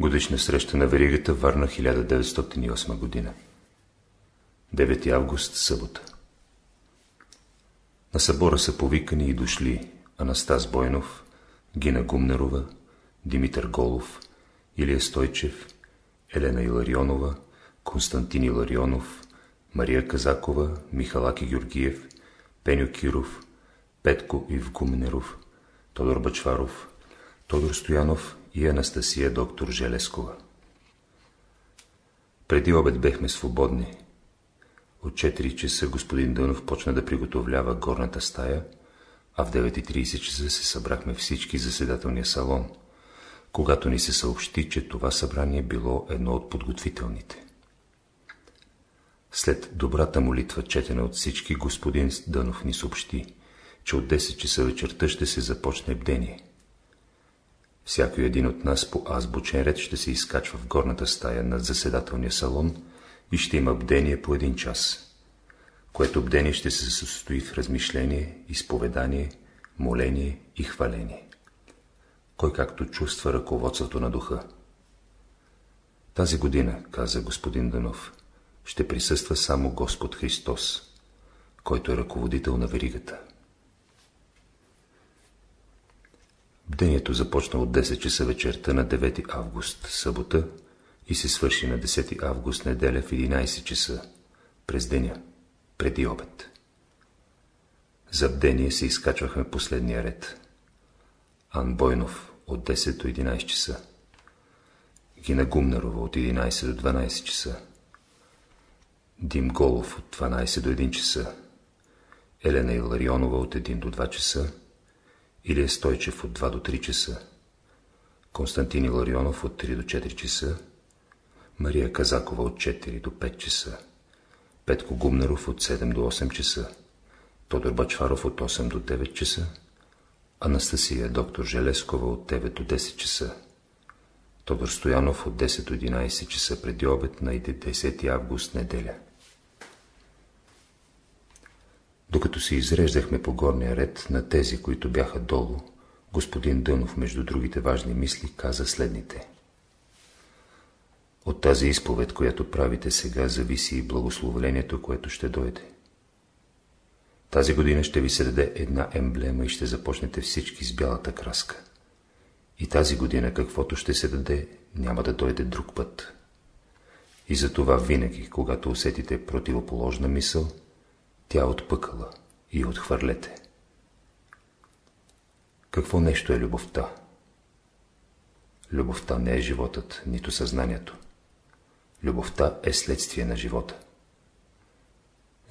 Годишна среща на Веригата, Варна, 1908 година. 9 август, събота. На събора са повикани и дошли Анастас Бойнов, Гина Гумнерова, Димитър Голов, Илия Стойчев, Елена Иларионова, Константин Иларионов, Мария Казакова, Михалаки Георгиев, Пеню Киров, Петко Ивгумнеров, Тодор Бачваров, Тодор Стоянов и Анастасия доктор Желескова. Преди обед бехме свободни. От 4 часа господин Дънов почна да приготовлява горната стая, а в 9.30 часа се събрахме всички заседателния салон, когато ни се съобщи, че това събрание било едно от подготвителните. След добрата молитва, четена от всички, господин Дънов ни съобщи, че от 10 часа вечерта ще се започне бдение. Всяко един от нас по азбучен ред ще се изкачва в горната стая над заседателния салон и ще има бдение по един час, което бдение ще се състои в размишление, изповедание, моление и хваление. Кой както чувства ръководството на духа. Тази година, каза господин Данов, ще присъства само Господ Христос, който е ръководител на веригата. Бдението започна от 10 часа вечерта на 9 август, събота, и се свърши на 10 август, неделя в 11 часа, през деня, преди обед. За бдение се изкачвахме последния ред. Ан Бойнов от 10 до 11 часа. Гина Гумнарова от 11 до 12 часа. Дим Голов от 12 до 1 часа. Елена Иларионова от 1 до 2 часа. Илия Стойчев от 2 до 3 часа, Константин Иларионов от 3 до 4 часа, Мария Казакова от 4 до 5 часа, Петко Гумнеров от 7 до 8 часа, Тодор Бачваров от 8 до 9 часа, Анастасия доктор Желескова от 9 до 10 часа, Тодор Стоянов от 10 до 11 часа преди обед на 10 август неделя. Докато се изреждахме по горния ред на тези, които бяха долу, господин Дънов, между другите важни мисли, каза следните. От тази изповед, която правите сега, зависи и благословлението, което ще дойде. Тази година ще ви се даде една емблема и ще започнете всички с бялата краска. И тази година каквото ще се даде, няма да дойде друг път. И затова винаги, когато усетите противоположна мисъл, тя отпъкала и отхвърлете. Какво нещо е любовта? Любовта не е животът, нито съзнанието. Любовта е следствие на живота.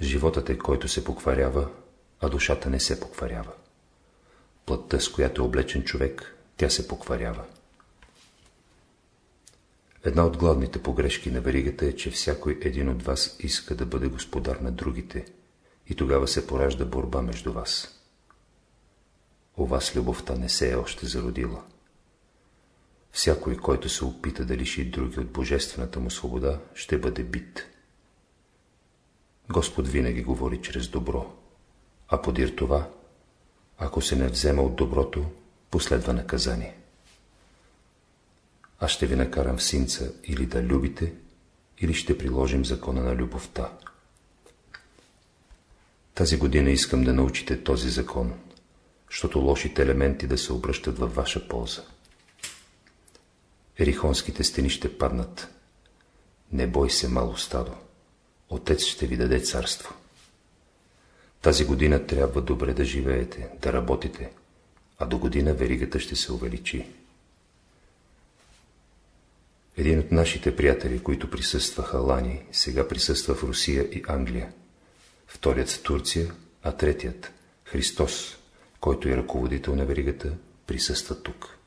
Животът е, който се покварява, а душата не се покварява. Плътта, с която е облечен човек, тя се покварява. Една от главните погрешки на веригата е, че всякой един от вас иска да бъде господар на другите – и тогава се поражда борба между вас. У вас любовта не се е още зародила. Всякой, който се опита да лиши други от божествената му свобода, ще бъде бит. Господ винаги говори чрез добро, а подир това, ако се не взема от доброто, последва наказание. Аз ще ви накарам в синца или да любите, или ще приложим закона на любовта. Тази година искам да научите този закон, защото лошите елементи да се обръщат във ваша полза. Ерихонските стени ще паднат. Не бой се, мало стадо. Отец ще ви даде царство. Тази година трябва добре да живеете, да работите, а до година веригата ще се увеличи. Един от нашите приятели, които присъстваха Лани, сега присъства в Русия и Англия вторият в Турция, а третият, Христос, който е ръководител на веригата, присъства тук.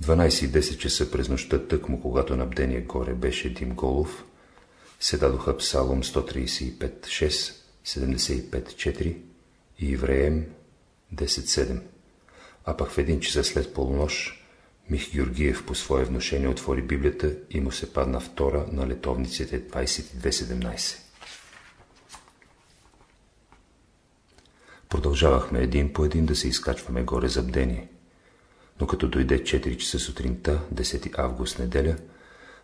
В 12.10 часа през нощта, тъкмо когато на бдение горе беше Дим Голов, се дадоха Псалом 135.6, 75.4 и Ивреем 10.7, а пък в един часа след полунощ Мих Георгиев по свое вношение отвори Библията и му се падна втора на летовниците 22.17. Продължавахме един по един да се изкачваме горе за бдение. Но като дойде 4 часа сутринта, 10 август неделя,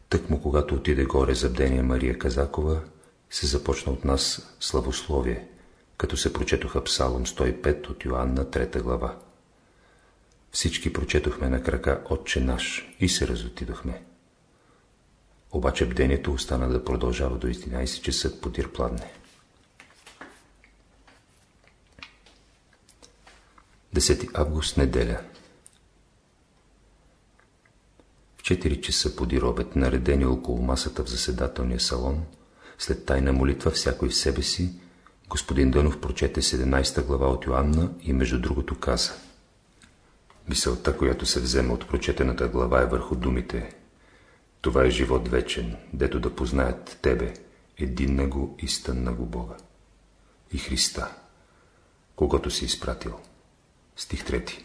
тъкмо когато отиде горе за бдение Мария Казакова, се започна от нас славословие, като се прочетоха Псалом 105 от Йоанна, 3 глава. Всички прочетохме на крака Отче наш и се разотидохме. Обаче бдението остана да продължава до 11 часа подир пладне. 10 август, неделя. В 4 часа подир обед, наредени около масата в заседателния салон, след тайна молитва всякой в себе си, господин Дънов прочете 17 глава от Йоанна и между другото каза Мисълта, която се взема от прочетената глава е върху думите Това е живот вечен, дето да познаят Тебе, единна го, истинна го Бога и Христа, когато си изпратил. Стих 3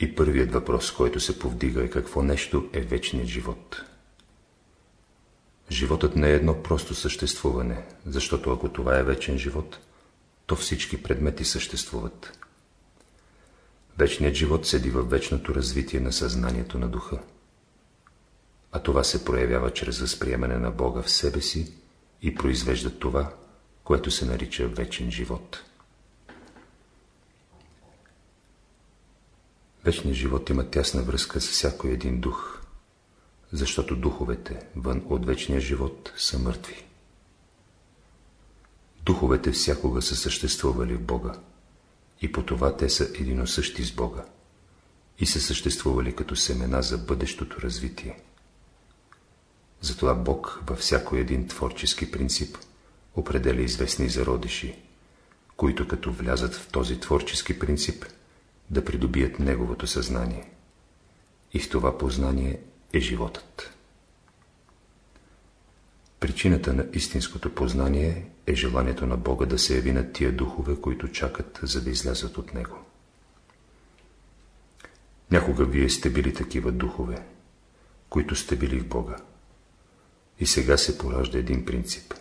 И първият въпрос, който се повдига е какво нещо е вечният живот. Животът не е едно просто съществуване, защото ако това е вечен живот, то всички предмети съществуват. Вечният живот седи във вечното развитие на съзнанието на духа. А това се проявява чрез възприемане на Бога в себе си и произвежда това, което се нарича вечен живот. Вечният живот има тясна връзка с всяко един дух, защото духовете вън от вечния живот са мъртви. Духовете всякога са съществували в Бога и по това те са единосъщи с Бога и са съществували като семена за бъдещото развитие. Затова Бог във всяко един творчески принцип определя известни зародиши, които като влязат в този творчески принцип, да придобият Неговото съзнание. И в това познание е животът. Причината на истинското познание е желанието на Бога да се яви на тия духове, които чакат, за да излязат от Него. Някога вие сте били такива духове, които сте били в Бога. И сега се поражда един принцип.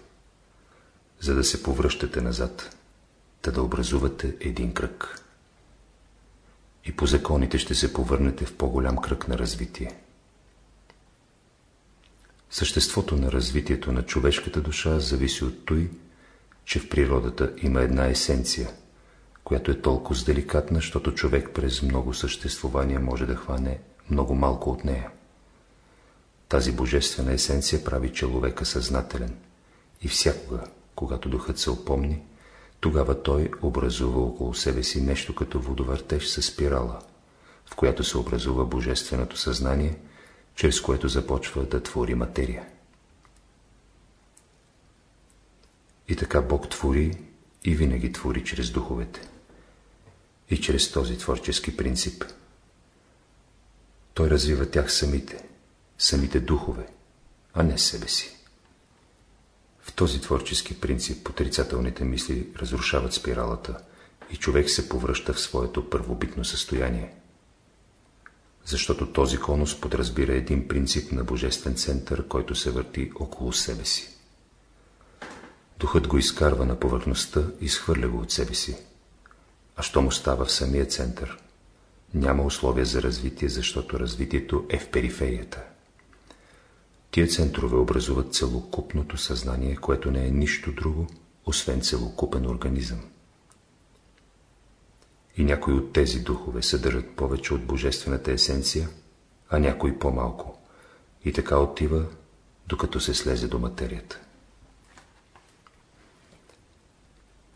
За да се повръщате назад, да да образувате един кръг. И по законите ще се повърнете в по-голям кръг на развитие. Съществото на развитието на човешката душа зависи от той, че в природата има една есенция, която е толкова деликатна, защото човек през много съществувания може да хване много малко от нея. Тази божествена есенция прави човека съзнателен и всякога, когато духът се опомни, тогава той образува около себе си нещо като водовъртеж с спирала, в която се образува божественото съзнание – чрез което започва да твори материя. И така Бог твори и винаги твори чрез духовете. И чрез този творчески принцип. Той развива тях самите, самите духове, а не себе си. В този творчески принцип отрицателните мисли разрушават спиралата и човек се повръща в своето първобитно състояние – защото този конус подразбира един принцип на божествен център, който се върти около себе си. Духът го изкарва на повърхността и схвърля го от себе си. А що му става в самия център? Няма условия за развитие, защото развитието е в периферията. Тия центрове образуват целокупното съзнание, което не е нищо друго, освен целокупен организъм. И някои от тези духове съдържат повече от божествената есенция, а някои по-малко. И така отива, докато се слезе до материята.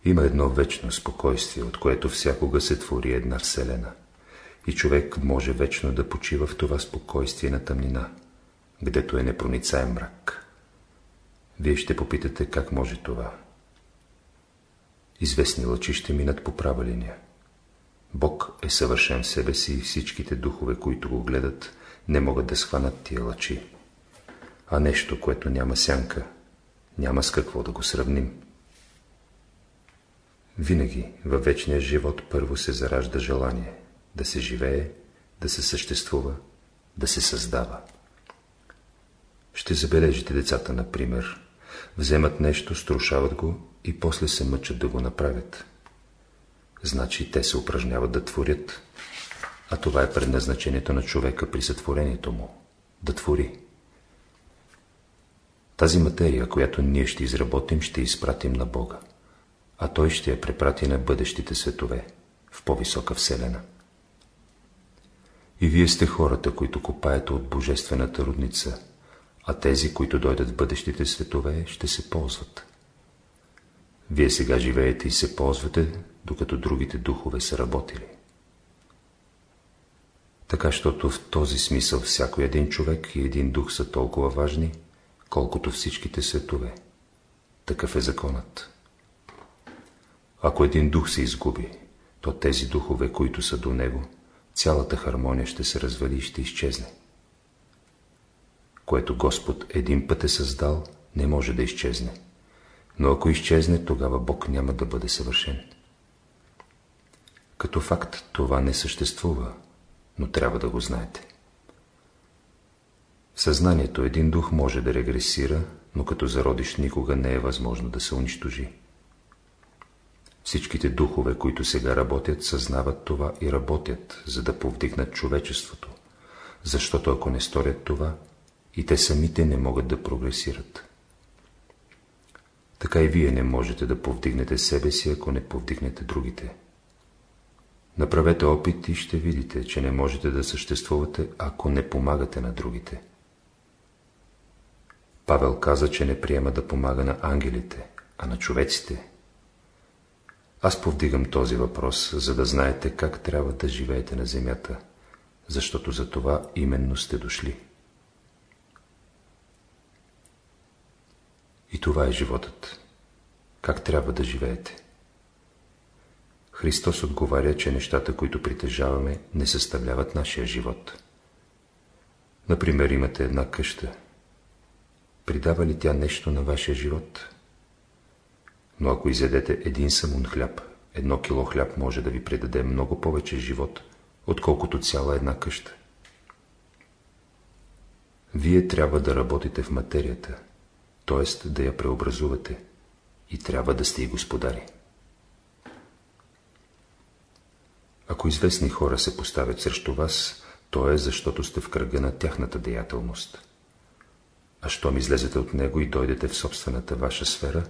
Има едно вечно спокойствие, от което всякога се твори една вселена. И човек може вечно да почива в това спокойствие на тъмнина, гдето е непроницаем мрак. Вие ще попитате как може това. Известни лъчи ще минат по права линия. Бог е съвършен в себе си и всичките духове, които го гледат, не могат да схванат тия лъчи. А нещо, което няма сянка, няма с какво да го сравним. Винаги във вечния живот първо се заражда желание да се живее, да се съществува, да се създава. Ще забележите децата, например, вземат нещо, струшават го и после се мъчат да го направят. значи те се упражняват да творят, а това е предназначението на човека при сътворението му – да твори. Тази материя, която ние ще изработим, ще изпратим на Бога, а Той ще я препрати на бъдещите светове, в по-висока вселена. И вие сте хората, които копаете от божествената родница, а тези, които дойдат в бъдещите светове, ще се ползват. Вие сега живеете и се ползвате, докато другите духове са работили. Така, щото в този смисъл всяко един човек и един дух са толкова важни, колкото всичките светове. Такъв е законът. Ако един дух се изгуби, то тези духове, които са до него, цялата хармония ще се развали и ще изчезне. Което Господ един път е създал, не може да изчезне. Но ако изчезне, тогава Бог няма да бъде съвършен. Като факт това не съществува, но трябва да го знаете. В съзнанието един дух може да регресира, но като зародиш никога не е възможно да се унищожи. Всичките духове, които сега работят, съзнават това и работят, за да повдигнат човечеството, защото ако не сторят това, и те самите не могат да прогресират. Така и вие не можете да повдигнете себе си, ако не повдигнете другите. Направете опит и ще видите, че не можете да съществувате, ако не помагате на другите. Павел каза, че не приема да помага на ангелите, а на човеците. Аз повдигам този въпрос, за да знаете как трябва да живеете на земята, защото за това именно сте дошли. И това е животът. Как трябва да живеете? Христос отговаря, че нещата, които притежаваме, не съставляват нашия живот. Например, имате една къща. Придава ли тя нещо на вашия живот? Но ако изядете един самун хляб, едно кило хляб може да ви придаде много повече живот, отколкото цяла една къща. Вие трябва да работите в материята, т.е. да я преобразувате и трябва да сте и господари. Ако известни хора се поставят срещу вас, то е защото сте в кръга на тяхната деятелност. А щом излезете от него и дойдете в собствената ваша сфера,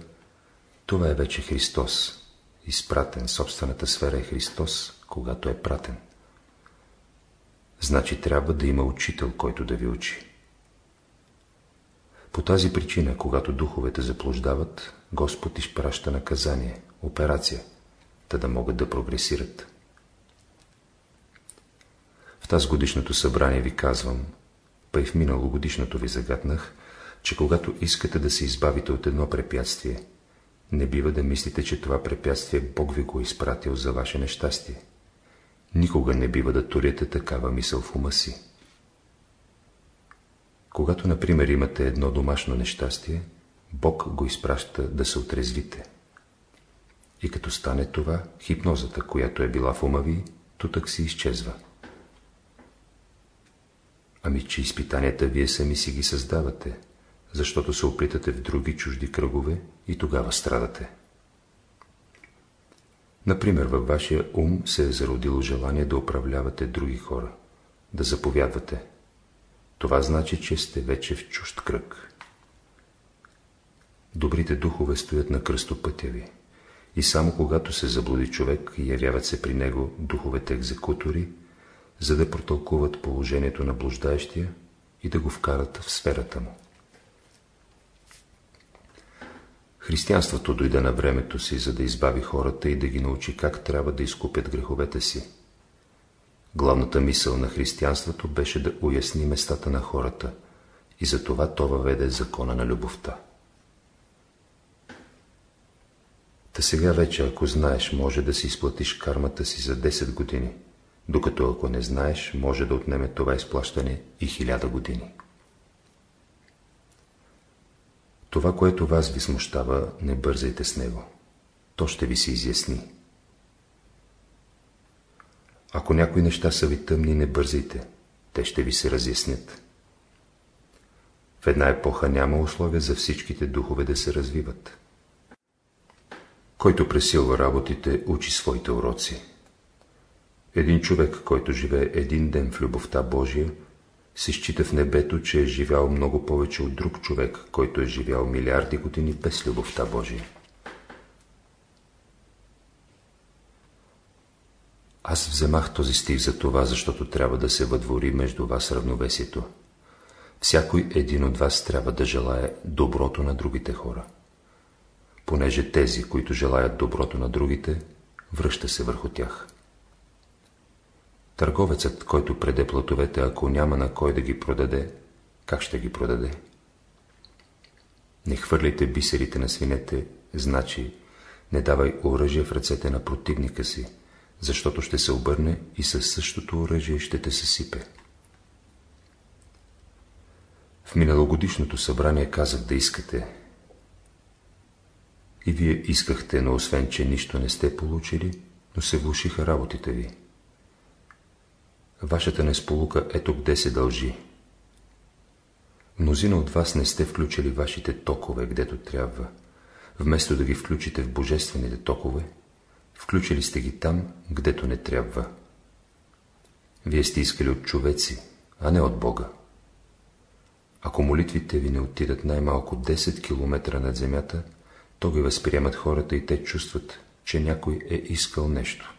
това е вече Христос, изпратен, собствената сфера е Христос, когато е пратен. Значи трябва да има учител, който да ви учи. По тази причина, когато духовете заблуждават, Господ изпраща наказание, операция, да да могат да прогресират. В тази годишното събрание ви казвам, па и в миналогодишното ви загаднах, че когато искате да се избавите от едно препятствие, не бива да мислите, че това препятствие Бог ви го изпратил за ваше нещастие. Никога не бива да туряте такава мисъл в ума си. Когато, например, имате едно домашно нещастие, Бог го изпраща да се отрезвите. И като стане това, хипнозата, която е била в ума ви, тутък си изчезва. Ами, че изпитанията вие сами си ги създавате, защото се опитате в други чужди кръгове и тогава страдате. Например, във вашия ум се е зародило желание да управлявате други хора, да заповядвате. Това значи, че сте вече в чужд кръг. Добрите духове стоят на кръстопътя ви. И само когато се заблуди човек, явяват се при него духовете екзекутори, за да протълкуват положението на блуждаещия и да го вкарат в сферата му. Християнството дойде на времето си, за да избави хората и да ги научи как трябва да изкупят греховете си. Главната мисъл на християнството беше да уясни местата на хората и за това то въведе закона на любовта. Та сега вече, ако знаеш, може да си изплатиш кармата си за 10 години, докато ако не знаеш, може да отнеме това изплащане и хиляда години. Това, което вас ви смущава, не бързайте с него. То ще ви се изясни. Ако някои неща са ви тъмни, не бързайте. Те ще ви се разяснят. В една епоха няма условия за всичките духове да се развиват. Който пресилва работите, учи своите уроци. Един човек, който живее един ден в любовта Божия, се счита в небето, че е живял много повече от друг човек, който е живял милиарди години без любовта Божия. Аз вземах този стих за това, защото трябва да се въдвори между вас равновесието. Всякой един от вас трябва да желая доброто на другите хора. Понеже тези, които желаят доброто на другите, връща се върху тях. Търговецът, който преде платовете, ако няма на кой да ги продаде, как ще ги продаде? Не хвърляйте бисерите на свинете, значи не давай оръжие в ръцете на противника си, защото ще се обърне и със същото оръжие ще те съсипе. В миналогодишното събрание казах да искате. И вие искахте, но освен, че нищо не сте получили, но се влушиха работите ви. Вашата несполука ето къде се дължи. Мнозина от вас не сте включили вашите токове, гдето трябва. Вместо да ги включите в божествените токове, включили сте ги там, гдето не трябва. Вие сте искали от човеци, а не от Бога. Ако молитвите ви не отидат най-малко 10 км над земята, то ги възприемат хората и те чувстват, че някой е искал нещо.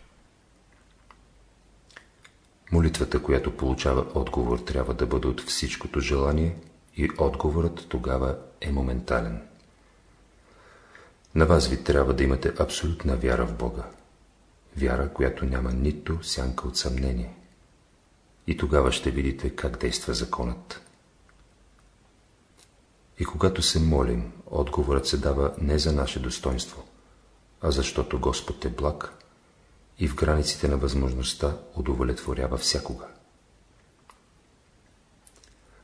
Молитвата, която получава отговор, трябва да бъде от всичкото желание и отговорът тогава е моментален. На вас ви трябва да имате абсолютна вяра в Бога. Вяра, която няма нито сянка от съмнение. И тогава ще видите как действа законът. И когато се молим, отговорът се дава не за наше достоинство, а защото Господ е благ и в границите на възможността удовлетворява всякога.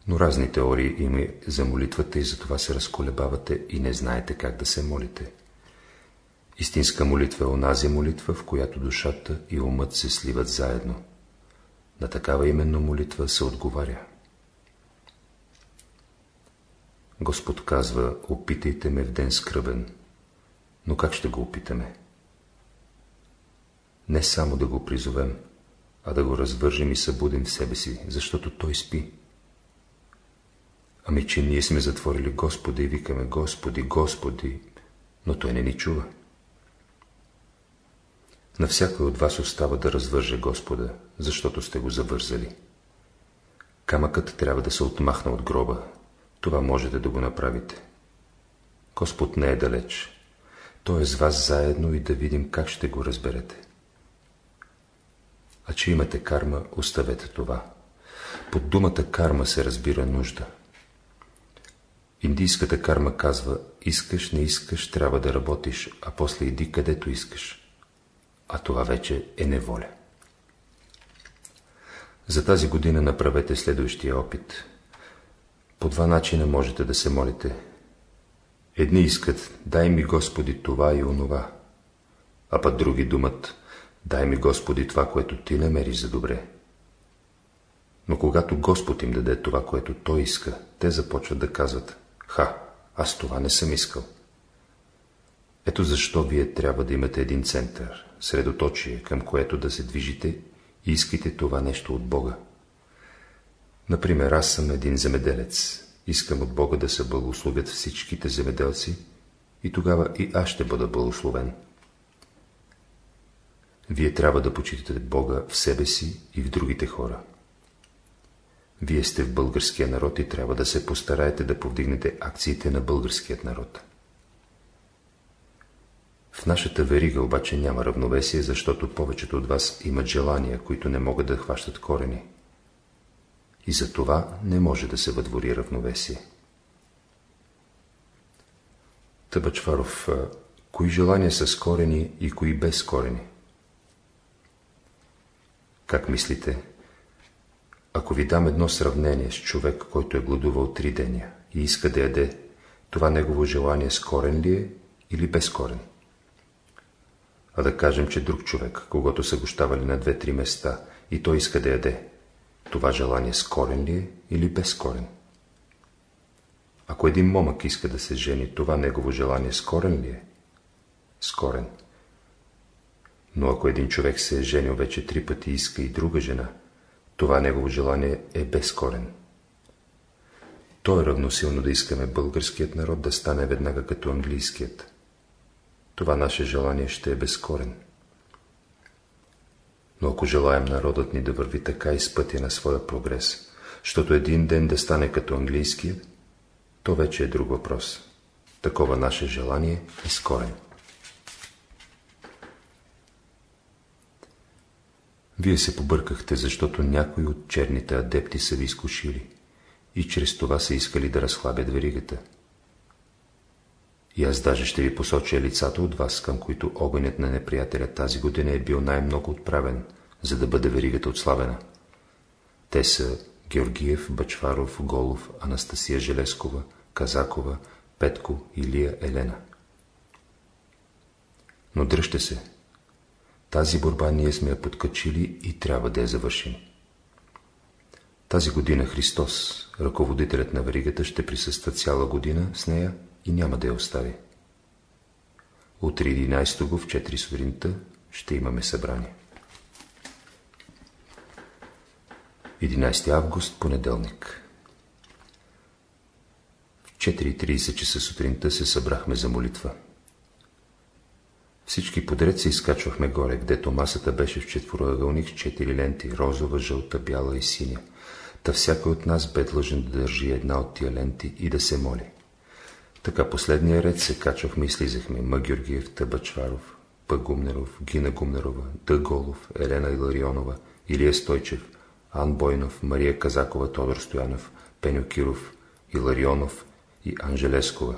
Но разни теории има за молитвата и затова се разколебавате и не знаете как да се молите. Истинска молитва е онази молитва, в която душата и умът се сливат заедно. На такава именно молитва се отговаря. Господ казва, опитайте ме в ден скръбен. Но как ще го опитаме? Не само да го призовем, а да го развържем и събудим в себе си, защото той спи. Ами, че ние сме затворили Господа и викаме Господи, Господи, но той не ни чува. На всякой от вас остава да развърже Господа, защото сте го завързали. Камъкът трябва да се отмахна от гроба. Това можете да го направите. Господ не е далеч. Той е с вас заедно и да видим как ще го разберете. А че имате карма, оставете това. Под думата карма се разбира нужда. Индийската карма казва, искаш, не искаш, трябва да работиш, а после иди където искаш. А това вече е неволя. За тази година направете следващия опит. По два начина можете да се молите. Едни искат, дай ми Господи това и онова, а път други думат, Дай ми, Господи, това, което Ти намериш за добре. Но когато Господ им даде това, което Той иска, те започват да казват, ха, аз това не съм искал. Ето защо вие трябва да имате един център, средоточие, към което да се движите и искайте това нещо от Бога. Например, аз съм един земеделец. Искам от Бога да се благословят всичките земеделци и тогава и аз ще бъда благословен. Вие трябва да почитате Бога в себе си и в другите хора. Вие сте в българския народ и трябва да се постараете да повдигнете акциите на българският народ. В нашата верига обаче няма равновесие, защото повечето от вас имат желания, които не могат да хващат корени. И за това не може да се въдвори равновесие. Тъбачваров, кои желания са с корени и кои без корени? Как мислите? Ако ви дам едно сравнение с човек, който е гладувал три деня и иска да яде, това негово желание с корен ли е или без корен? А да кажем, че друг човек, когато са гощавали на две-три места и той иска да яде, това желание с корен ли е или без корен? Ако един момък иска да се жени, това негово желание с корен ли е? с корен. Но ако един човек се е женил вече три пъти и иска и друга жена, това негово желание е безкорен. То е равносилно да искаме българският народ да стане веднага като английският. Това наше желание ще е безкорен. Но ако желаем народът ни да върви така из пътя на своя прогрес, защото един ден да стане като английският, то вече е друг въпрос. Такова наше желание е скорен. Вие се побъркахте, защото някои от черните адепти са ви изкушили и чрез това са искали да разхлабят веригата. И аз даже ще ви посоча лицата от вас, към които огънят на неприятеля тази година е бил най-много отправен, за да бъде веригата отслабена. Те са Георгиев, Бачваров, Голов, Анастасия Желескова, Казакова, Петко, Илия, Елена. Но дръжте се. Тази борба ние сме я подкачили и трябва да я завършим. Тази година Христос, ръководителят на веригата, ще присъства цяла година с нея и няма да я остави. Утре 11 го в 4 сутринта ще имаме събрание. 11 август, понеделник. В 4.30 часа сутринта се събрахме за молитва. Всички подред се изкачвахме горе, гдето масата беше в четвороъгълник с четири ленти, розова, жълта, бяла и синя. Та всякой от нас бе длъжен да държи една от тия ленти и да се моли. Така последния ред се качвахме и слизахме. Ма Георгиев, Табачваров, П. Гумнеров, Гина Гумнерова, Д. Голов, Елена Иларионова, Илия Стойчев, Ан Бойнов, Мария Казакова, Тодор Стоянов, Пеню Киров, Иларионов и Анжелескова.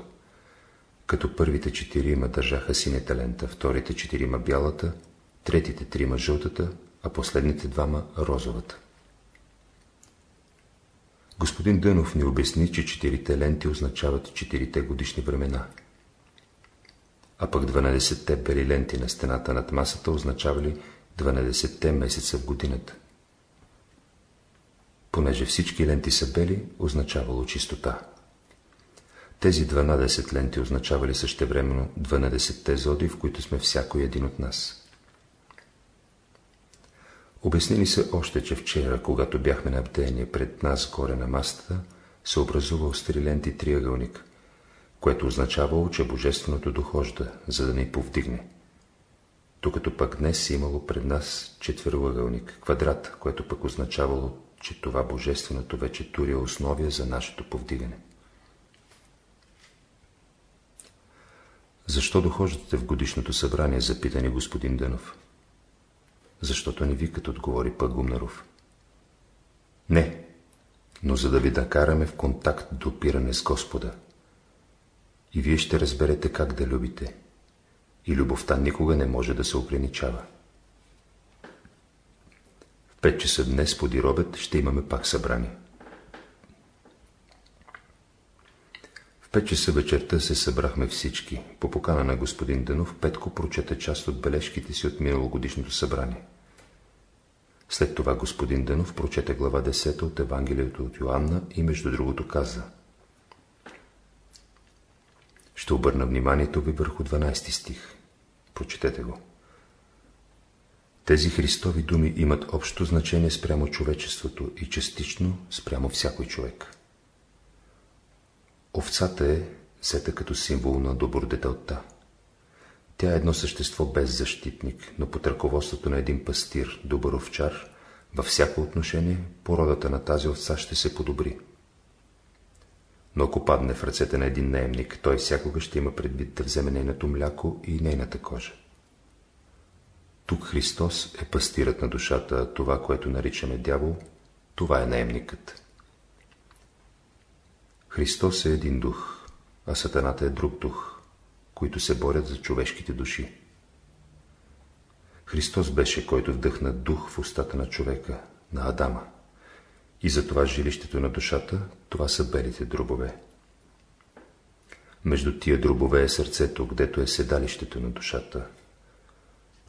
Като първите четирима държаха синята лента, вторите четирима бялата, третите трима жълтата, а последните двама розовата. Господин Дънов ни обясни, че четирите ленти означават четирите годишни времена. А пък 12-те бели ленти на стената над масата означавали 12-те месеца в годината. Понеже всички ленти са бели, означавало чистота. Тези 12 ленти означавали същевременно 12-те зоди, в които сме всяко един от нас. Обяснили се още, че вчера, когато бяхме на бдение пред нас горе на масата, се образувал с три триъгълник, което означавало, че Божественото дохожда, за да ни повдигне. Докато пък днес е имало пред нас четвъръгълник, квадрат, което пък означавало, че това Божественото вече туря основия за нашето повдигане. Защо дохождате в годишното събрание, запитани господин Дънов? Защото ни викат, отговори пък Гумнаров. Не, но за да ви накараме в контакт допиране с Господа. И вие ще разберете как да любите. И любовта никога не може да се ограничава. В пет часа днес по Диробет ще имаме пак събрание. В пет часа вечерта се събрахме всички. По покана на господин Дънов, Петко прочета част от бележките си от миналогодишното събрание. След това господин Дънов прочете глава 10 от Евангелието от Йоанна и между другото каза Ще обърна вниманието ви върху 12 стих. Прочетете го. Тези Христови думи имат общо значение спрямо човечеството и частично спрямо всякой човек. Овцата е взета като символ на добродетелта. Тя е едно същество без защитник, но под ръководството на един пастир, добър овчар, във всяко отношение породата на тази овца ще се подобри. Но ако падне в ръцете на един наемник, той всякога ще има предвид да вземе нейното мляко и нейната кожа. Тук Христос е пастирът на душата, това, което наричаме дявол, това е наемникът. Христос е един дух, а сатаната е друг дух, които се борят за човешките души. Христос беше, който вдъхна дух в устата на човека, на Адама. И затова жилището на душата, това са белите дробове. Между тия дробове е сърцето, гдето е седалището на душата.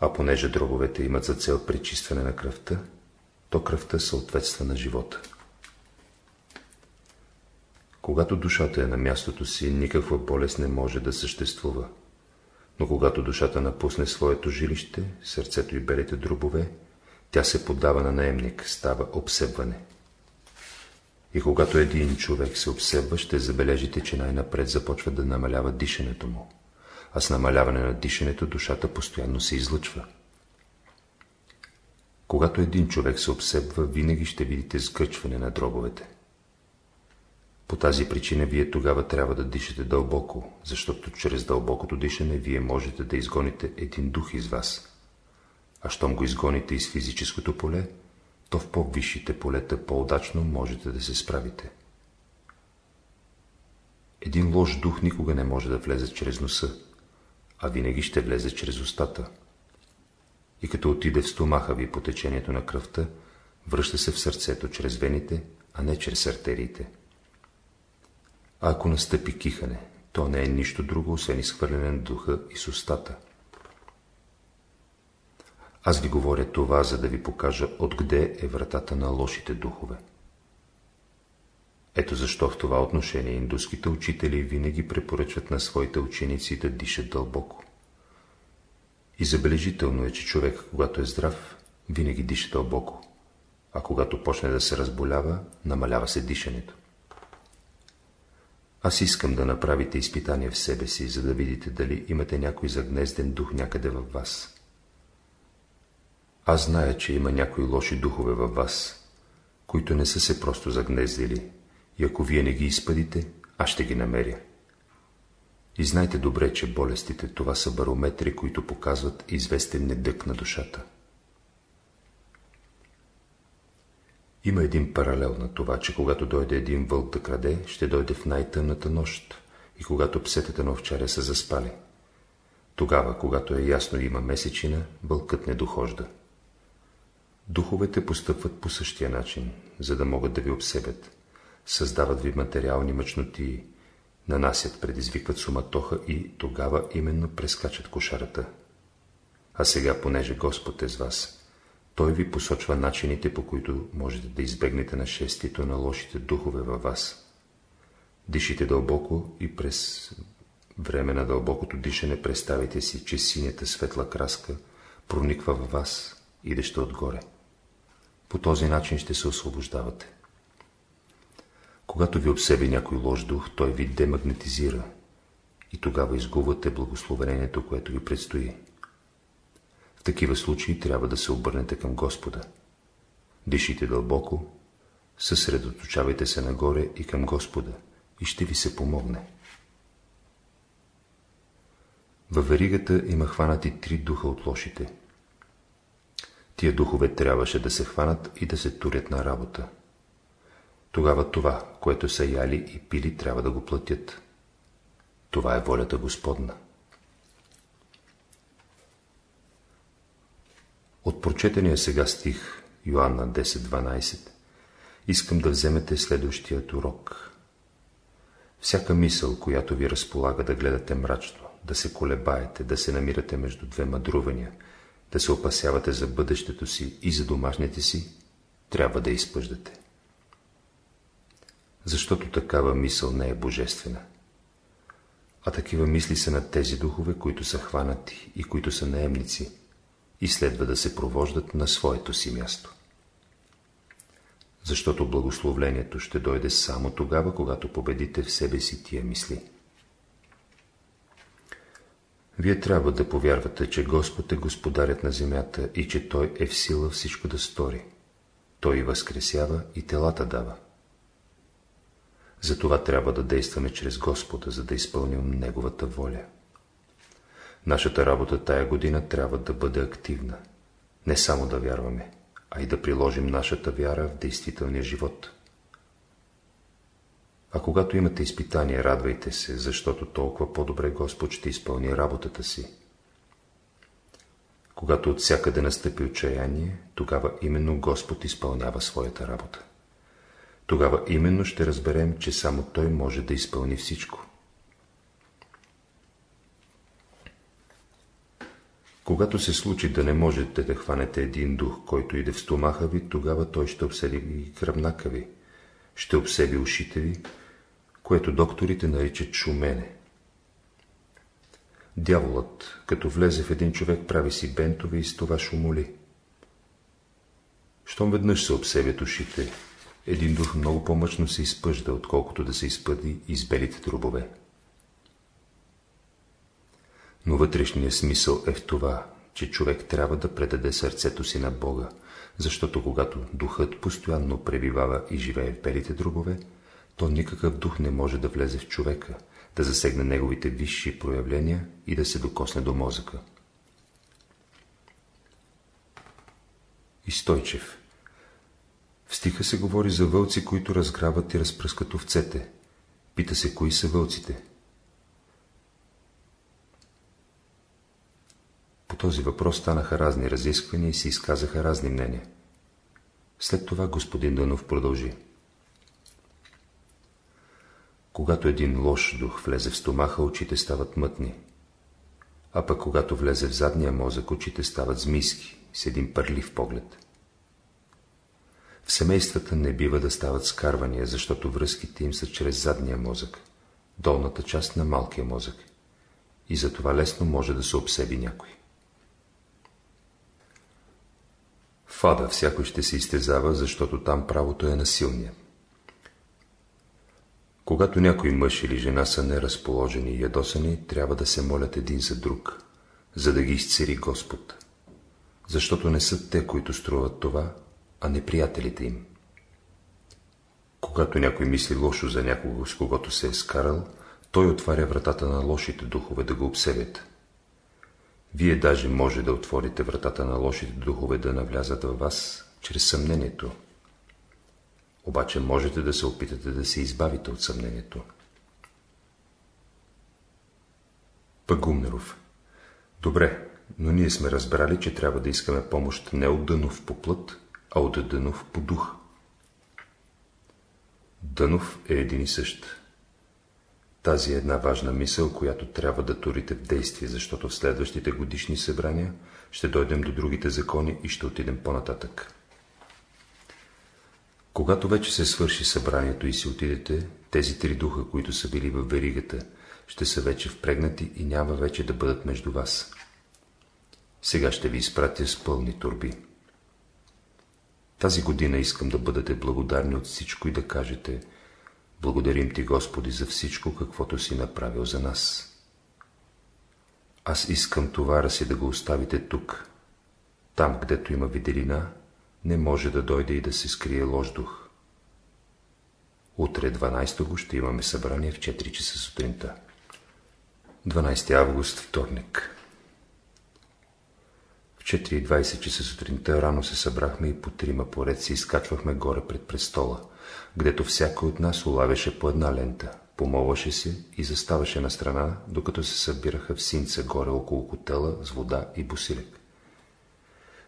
А понеже дробовете имат за цел пречистване на кръвта, то кръвта съответства на живота. Когато душата е на мястото си, никаква болест не може да съществува. Но когато душата напусне своето жилище, сърцето и белите дробове, тя се поддава на наемник, става обсебване. И когато един човек се обсебва, ще забележите, че най-напред започва да намалява дишането му, а с намаляване на дишането душата постоянно се излъчва. Когато един човек се обсебва, винаги ще видите сгъчване на дробовете. По тази причина вие тогава трябва да дишате дълбоко, защото чрез дълбокото дишане вие можете да изгоните един дух из вас. А щом го изгоните из физическото поле, то в по-висшите полета по-удачно можете да се справите. Един лош дух никога не може да влезе чрез носа, а винаги ще влезе чрез устата. И като отиде в стомаха ви по течението на кръвта, връща се в сърцето чрез вените, а не чрез артериите. Ако настъпи кихане, то не е нищо друго, освен изхвърляне на духа и с устата. Аз ви говоря това, за да ви покажа откъде е вратата на лошите духове. Ето защо в това отношение индуските учители винаги препоръчват на своите ученици да дишат дълбоко. И забележително е, че човек, когато е здрав, винаги диша дълбоко, а когато почне да се разболява, намалява се дишането. Аз искам да направите изпитание в себе си, за да видите дали имате някой загнезден дух някъде във вас. Аз зная, че има някои лоши духове във вас, които не са се просто загнездили, и ако вие не ги изпъдите, аз ще ги намеря. И знайте добре, че болестите това са барометри, които показват известен недък на душата. Има един паралел на това, че когато дойде един вълк да краде, ще дойде в най-тъмната нощ и когато псетата на овчаря са заспали. Тогава, когато е ясно и има месечина, вълкът не дохожда. Духовете постъпват по същия начин, за да могат да ви обсебят. Създават ви материални мъчноти, нанасят, предизвикват суматоха и тогава именно прескачат кошарата. А сега, понеже Господ е с вас, Той ви посочва начините, по които можете да избегнете нашествието на лошите духове във вас. Дишите дълбоко и през време на дълбокото дишане представите си, че синята светла краска прониква във вас, идеща отгоре. По този начин ще се освобождавате. Когато ви обсеби някой лош дух, той ви демагнетизира и тогава изгубвате благословението, което ви предстои. В такива случаи трябва да се обърнете към Господа. Дишите дълбоко, съсредоточавайте се нагоре и към Господа и ще ви се помогне. Във веригата има хванати три духа от лошите. Тия духове трябваше да се хванат и да се турят на работа. Тогава това, което са яли и пили, трябва да го платят. Това е волята Господна. От прочетения сега стих Йоанна 10.12 искам да вземете следващият урок. Всяка мисъл, която ви разполага да гледате мрачно, да се колебаете, да се намирате между две мъдрувания, да се опасявате за бъдещето си и за домашните си, трябва да изпъждате защото такава мисъл не е божествена. А такива мисли са на тези духове, които са хванати и които са наемници и следва да се провождат на своето си място. Защото благословлението ще дойде само тогава, когато победите в себе си тия мисли. Вие трябва да повярвате, че Господ е господарят на земята и че Той е в сила всичко да стори. Той възкресява и телата дава. Затова трябва да действаме чрез Господа, за да изпълним Неговата воля. Нашата работа тая година трябва да бъде активна. Не само да вярваме, а и да приложим нашата вяра в действителния живот. А когато имате изпитание, радвайте се, защото толкова по-добре Господ ще изпълни работата си. Когато от всякъде настъпи отчаяние, тогава именно Господ изпълнява своята работа. Тогава именно ще разберем, че само Той може да изпълни всичко. Когато се случи да не можете да хванете един дух, който иде в стомаха ви, тогава той ще обсеби и кръвнака ви, ще обсеби ушите ви, което докторите наричат шумене. Дяволът, като влезе в един човек, прави си бентове и с това шумоли. Щом веднъж се обсебят ушите, един дух много по-мъчно се изпъжда, отколкото да се изпъди из белите трубове. Но вътрешният смисъл е в това, че човек трябва да предаде сърцето си на Бога, защото когато духът постоянно пребивава и живее в белите дробове, то никакъв дух не може да влезе в човека, да засегне неговите висши проявления и да се докосне до мозъка. Истойчев В стиха се говори за вълци, които разграбват и разпръскат овцете. Пита се, кои са вълците. Този въпрос станаха разни разисквания и се изказаха разни мнения. След това господин Дънов продължи. Когато един лош дух влезе в стомаха, очите стават мътни. А пък когато влезе в задния мозък, очите стават змийски, с един пърлив поглед. В семействата не бива да стават скарвания, защото връзките им са чрез задния мозък, долната част на малкия мозък. И затова лесно може да се обсеби някой. Фада всякой ще се изтезава, защото там правото е на силния. Когато някой мъж или жена са неразположени и ядосани, трябва да се молят един за друг, за да ги изцери Господ. Защото не са те, които струват това, а неприятелите им. Когато някой мисли лошо за някого, с когото се е скарал, той отваря вратата на лошите духове да го обсебят. Вие даже може да отворите вратата на лошите духове да навлязат във вас чрез съмнението. Обаче можете да се опитате да се избавите от съмнението. Пагумнеров Добре, но ние сме разбрали, че трябва да искаме помощ не от Дънов по плът, а от Дънов по дух. Дънов е един и същ. Тази е една важна мисъл, която трябва да турите в действие, защото в следващите годишни събрания ще дойдем до другите закони и ще отидем по-нататък. Когато вече се свърши събранието и си отидете, тези три духа, които са били в веригата, ще са вече впрегнати и няма вече да бъдат между вас. Сега ще ви изпратя с пълни турби. Тази година искам да бъдете благодарни от всичко и да кажете – Благодарим ти, Господи, за всичко, каквото си направил за нас. Аз искам товара си да го оставите тук. Там, където има виделина, не може да дойде и да се скрие лош дух. Утре, 12 го, ще имаме събрание в 4 часа сутринта. 12 август, вторник. В 4.20 часа сутринта рано се събрахме и по трима поред се изкачвахме горе пред престола гдето всяко от нас улавяше по една лента, помолваше се и заставаше на страна, докато се събираха в синца горе около котела с вода и бусилек.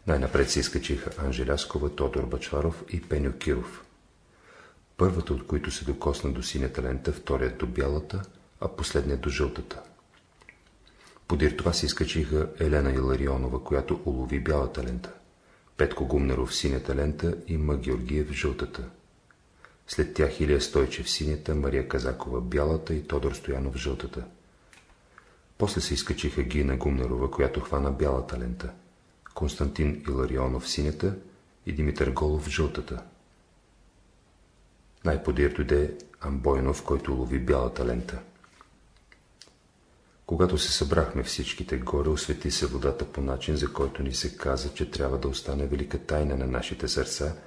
Най-напред се изкачиха Анжеляскова, Тодор Бачваров и Пеню Киров. Първата от които се докосна до синята лента, вторият до бялата, а последният до жълтата. Подир това се изкачиха Елена Иларионова, която улови бялата лента, Петко Гумнеров синята лента и Ма Георгиев в жълтата. След тях Илия Стойчев синята, Мария Казакова бялата и Тодор Стоянов жълтата. После се изкачиха Гина Гумнерова, която хвана бялата лента, Константин Иларионов синята и Димитър Голов жълтата. Най-подир дойде Амбойнов, който лови бялата лента. Когато се събрахме всичките горе, освети се водата по начин, за който ни се каза, че трябва да остане велика тайна на нашите сърца –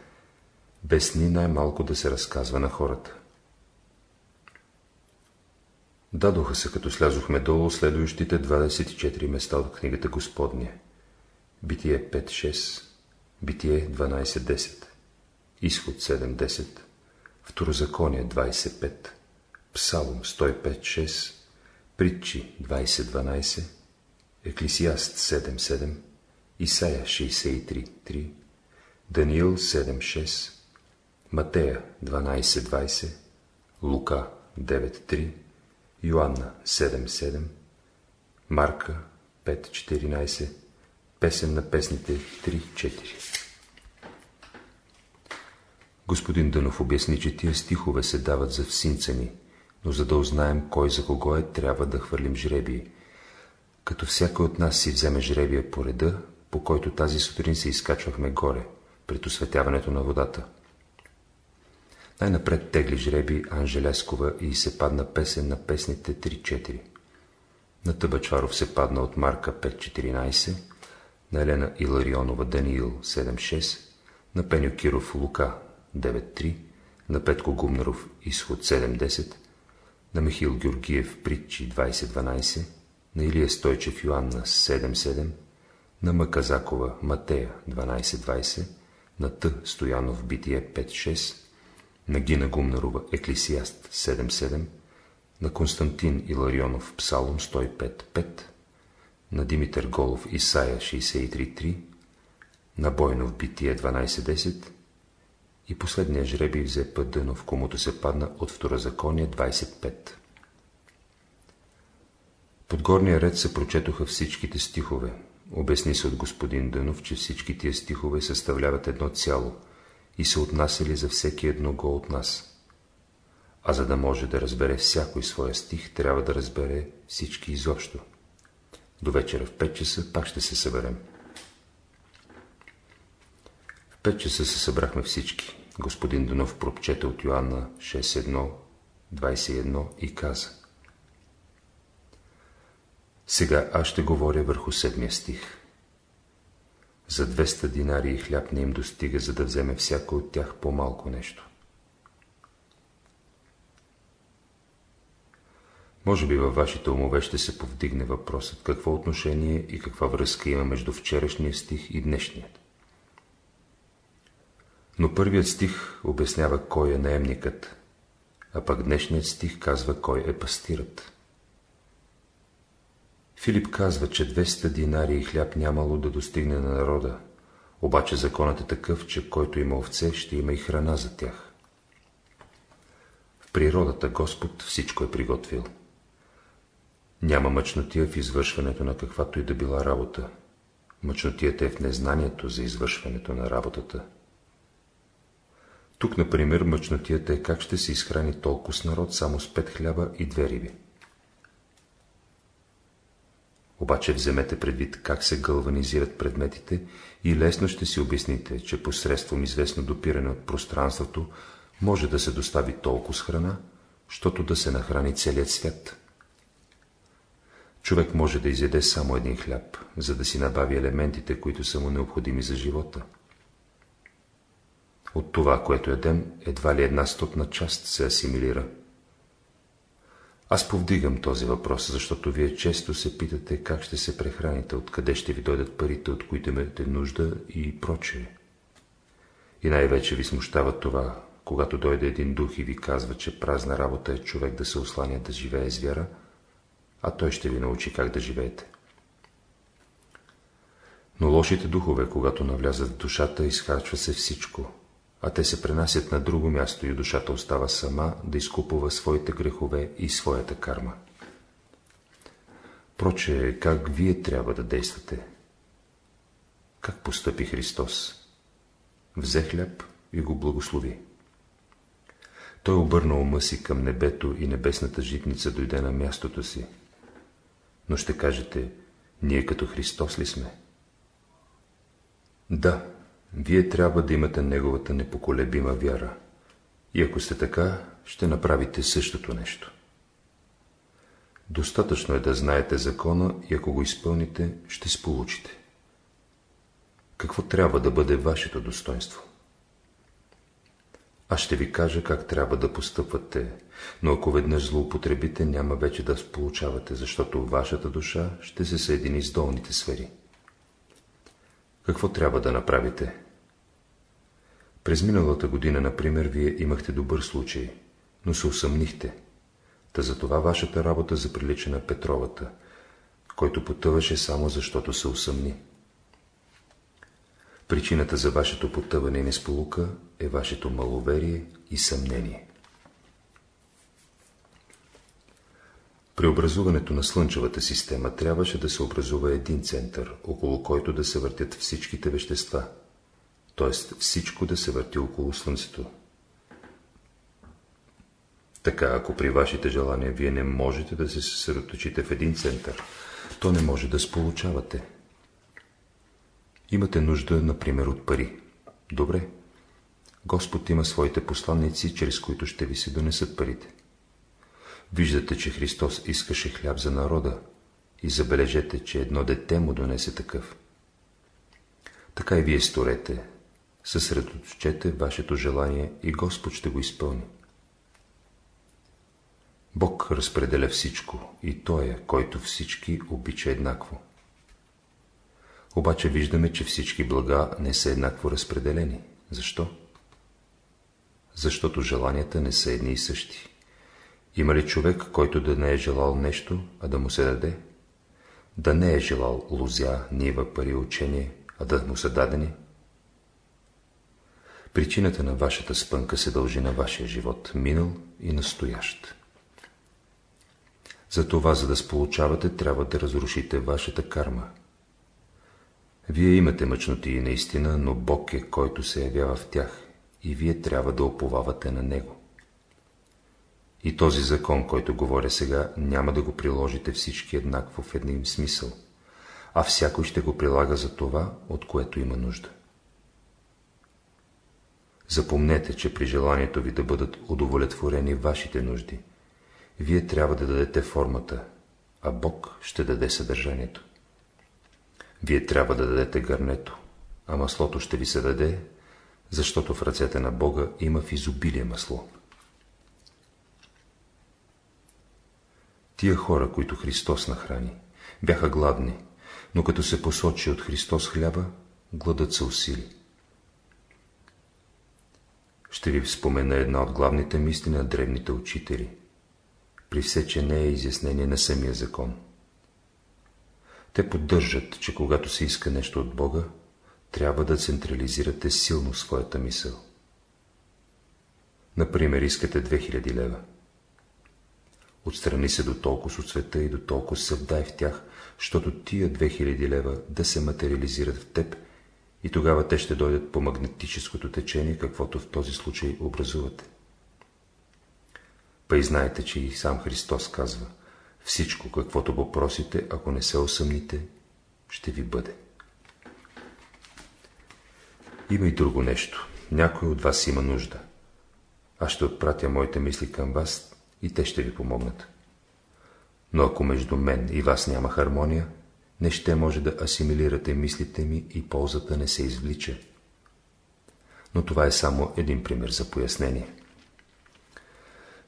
без ни най-малко да се разказва на хората. Дадоха се, като слязохме долу, следващите 24 места от книгата Господня. Битие 5-6, Битие 12-10, Изход 7-10, Второзаконие 25, Псалом 105-6, Притчи 20-12, Еклисиаст 7-7, Исаия 63-3, Даниил 7-6, Матея 12.20, Лука 9.3, Йоанна 7.7, Марка 5.14, Песен на песните 3.4. Господин Дънов обясни, че тия стихове се дават за всинца ни, но за да узнаем кой за кого е, трябва да хвърлим жребии. като всякой от нас си вземе жребия по реда, по който тази сутрин се изкачвахме горе, пред осветяването на водата. Най-напред тегли жреби Анжелескова и се падна песен на песните 3-4. На Тъбачваров се падна от Марка 5-14, на Елена Иларионова Даниил 7-6, на Пеню Киров Лука 9-3, на Петко Гумнаров Изход 7-10, на Михил Георгиев Притчи 20-12, на Илия Стойчев Йоанна 7-7, на Маказакова Матея 12-20, на Т. Стоянов Битие 5-6, на Гина Гумнарова Еклисиаст 7-7, на Константин Иларионов Псалом 105-5, на Димитър Голов Исаия 63-3, на Бойнов Битие 12-10 и последния жреби взе път Дънов, комуто се падна от второзаконие 25. Под горния ред се прочетоха всичките стихове. Обясни се от господин Дънов, че всички тия стихове съставляват едно цяло и се отнасяли за всеки едного от нас. А за да може да разбере всякой своя стих, трябва да разбере всички изобщо. До вечера в 5 часа пак ще се съберем. В 5 часа се събрахме всички. Господин Донов пропчета от Йоанна 6.1, 21 и каза. Сега аз ще говоря върху седмия стих. За 200 динари и хляб не им достига, за да вземе всяко от тях по-малко нещо. Може би във вашите умове ще се повдигне въпросът, какво отношение и каква връзка има между вчерашния стих и днешният. Но първият стих обяснява кой е наемникът, а пък днешният стих казва кой е пастирът. Филип казва, че 200 динари и хляб нямало да достигне на народа, обаче законът е такъв, че който има овце, ще има и храна за тях. В природата Господ всичко е приготвил. Няма мъчнотия в извършването на каквато и да била работа. Мъчнотията е в незнанието за извършването на работата. Тук, например, мъчнотията е как ще се изхрани толкова с народ само с пет хляба и две риби. Обаче вземете предвид как се гълванизират предметите и лесно ще си обясните, че посредством известно допиране от пространството може да се достави толкова с храна, щото да се нахрани целият свят. Човек може да изяде само един хляб, за да си набави елементите, които са му необходими за живота. От това, което ядем, едва ли една стотна част се асимилира. Аз повдигам този въпрос, защото вие често се питате как ще се прехраните, откъде ще ви дойдат парите, от които имате нужда и прочее. И най-вече ви смущава това, когато дойде един дух и ви казва, че празна работа е човек да се осланя да живее с вяра, а той ще ви научи как да живеете. Но лошите духове, когато навлязат в душата, изхарчва се всичко, а те се пренасят на друго място и душата остава сама да изкупува своите грехове и своята карма. Проче, как вие трябва да действате? Как постъпи Христос? Взе хляб и го благослови. Той обърна ума си към небето и небесната житница дойде на мястото си. Но ще кажете, ние като Христос ли сме? Да, вие трябва да имате Неговата непоколебима вяра. И ако сте така, ще направите същото нещо. Достатъчно е да знаете закона и ако го изпълните, ще сполучите. Какво трябва да бъде вашето достоинство? Аз ще ви кажа как трябва да постъпвате, но ако веднъж злоупотребите, няма вече да сполучавате, защото вашата душа ще се съедини с долните сфери. Какво трябва да направите? През миналата година, например, вие имахте добър случай, но се усъмнихте. Та затова вашата работа заприлича на Петровата, който потъваше само защото се усъмни. Причината за вашето потъване и несполука е вашето маловерие и съмнение. При образуването на Слънчевата система трябваше да се образува един център, около който да се въртят всичките вещества, т.е. всичко да се върти около Слънцето. Така, ако при вашите желания вие не можете да се съсредоточите в един център, то не може да сполучавате. Имате нужда, например, от пари. Добре. Господ има своите посланници, чрез които ще ви се донесат парите. Виждате, че Христос искаше хляб за народа и забележете, че едно дете му донесе такъв. Така и вие сторете, съсредоточете вашето желание и Господ ще го изпълни. Бог разпределя всичко и Той е, който всички обича еднакво. Обаче виждаме, че всички блага не са еднакво разпределени. Защо? Защото желанията не са едни и същи. Има ли човек, който да не е желал нещо, а да му се даде? Да не е желал лузя, нива, пари, учение, а да му са дадени? Причината на вашата спънка се дължи на вашия живот, минал и настоящ. Затова, за да сполучавате, трябва да разрушите вашата карма. Вие имате мъчноти и наистина, но Бог е, който се явява в тях и вие трябва да оповавате на Него. И този закон, който говоря сега, няма да го приложите всички еднакво в един смисъл, а всякой ще го прилага за това, от което има нужда. Запомнете, че при желанието ви да бъдат удовлетворени вашите нужди, вие трябва да дадете формата, а Бог ще даде съдържанието. Вие трябва да дадете гърнето, а маслото ще ви се даде, защото в ръцете на Бога има в изобилие масло. Тия хора, които Христос нахрани, бяха гладни, но като се посочи от Христос хляба, гладът се усили. Ще ви спомена една от главните мисли на древните учители, при все, че не е изяснение на самия закон. Те поддържат, че когато се иска нещо от Бога, трябва да централизирате силно своята мисъл. Например, искате 2000 лева. Отстрани се до толкова от света и до толкова се вдай в тях, защото тия 2000 лева да се материализират в теб и тогава те ще дойдат по магнетическото течение, каквото в този случай образувате. Па и знаете, че и сам Христос казва, всичко, каквото го просите, ако не се осъмните, ще ви бъде. Има и друго нещо. Някой от вас има нужда. Аз ще отпратя моите мисли към вас и те ще ви помогнат. Но ако между мен и вас няма хармония, не ще може да асимилирате мислите ми и ползата не се извлича. Но това е само един пример за пояснение.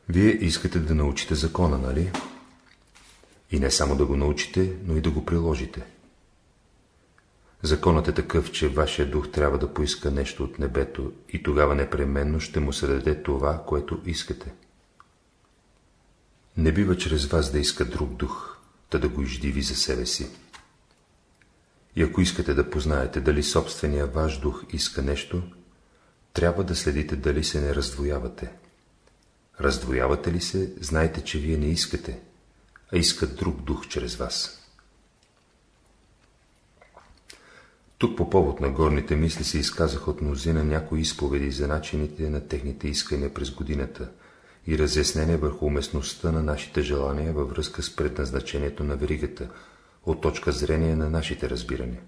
Вие искате да научите закона, нали? И не само да го научите, но и да го приложите. Законът е такъв, че вашия дух трябва да поиска нещо от небето и тогава непременно ще му се даде това, което искате. Не бива чрез вас да иска друг дух, да да го издиви за себе си. И ако искате да познаете дали собствения ваш дух иска нещо, трябва да следите дали се не раздвоявате. Раздвоявате ли се, знайте, че вие не искате, а искат друг дух чрез вас. Тук по повод на горните мисли се изказах от мнозина някои изповеди за начините на техните искания през годината и разяснение върху уместността на нашите желания във връзка с предназначението на веригата, от точка зрение на нашите разбирания.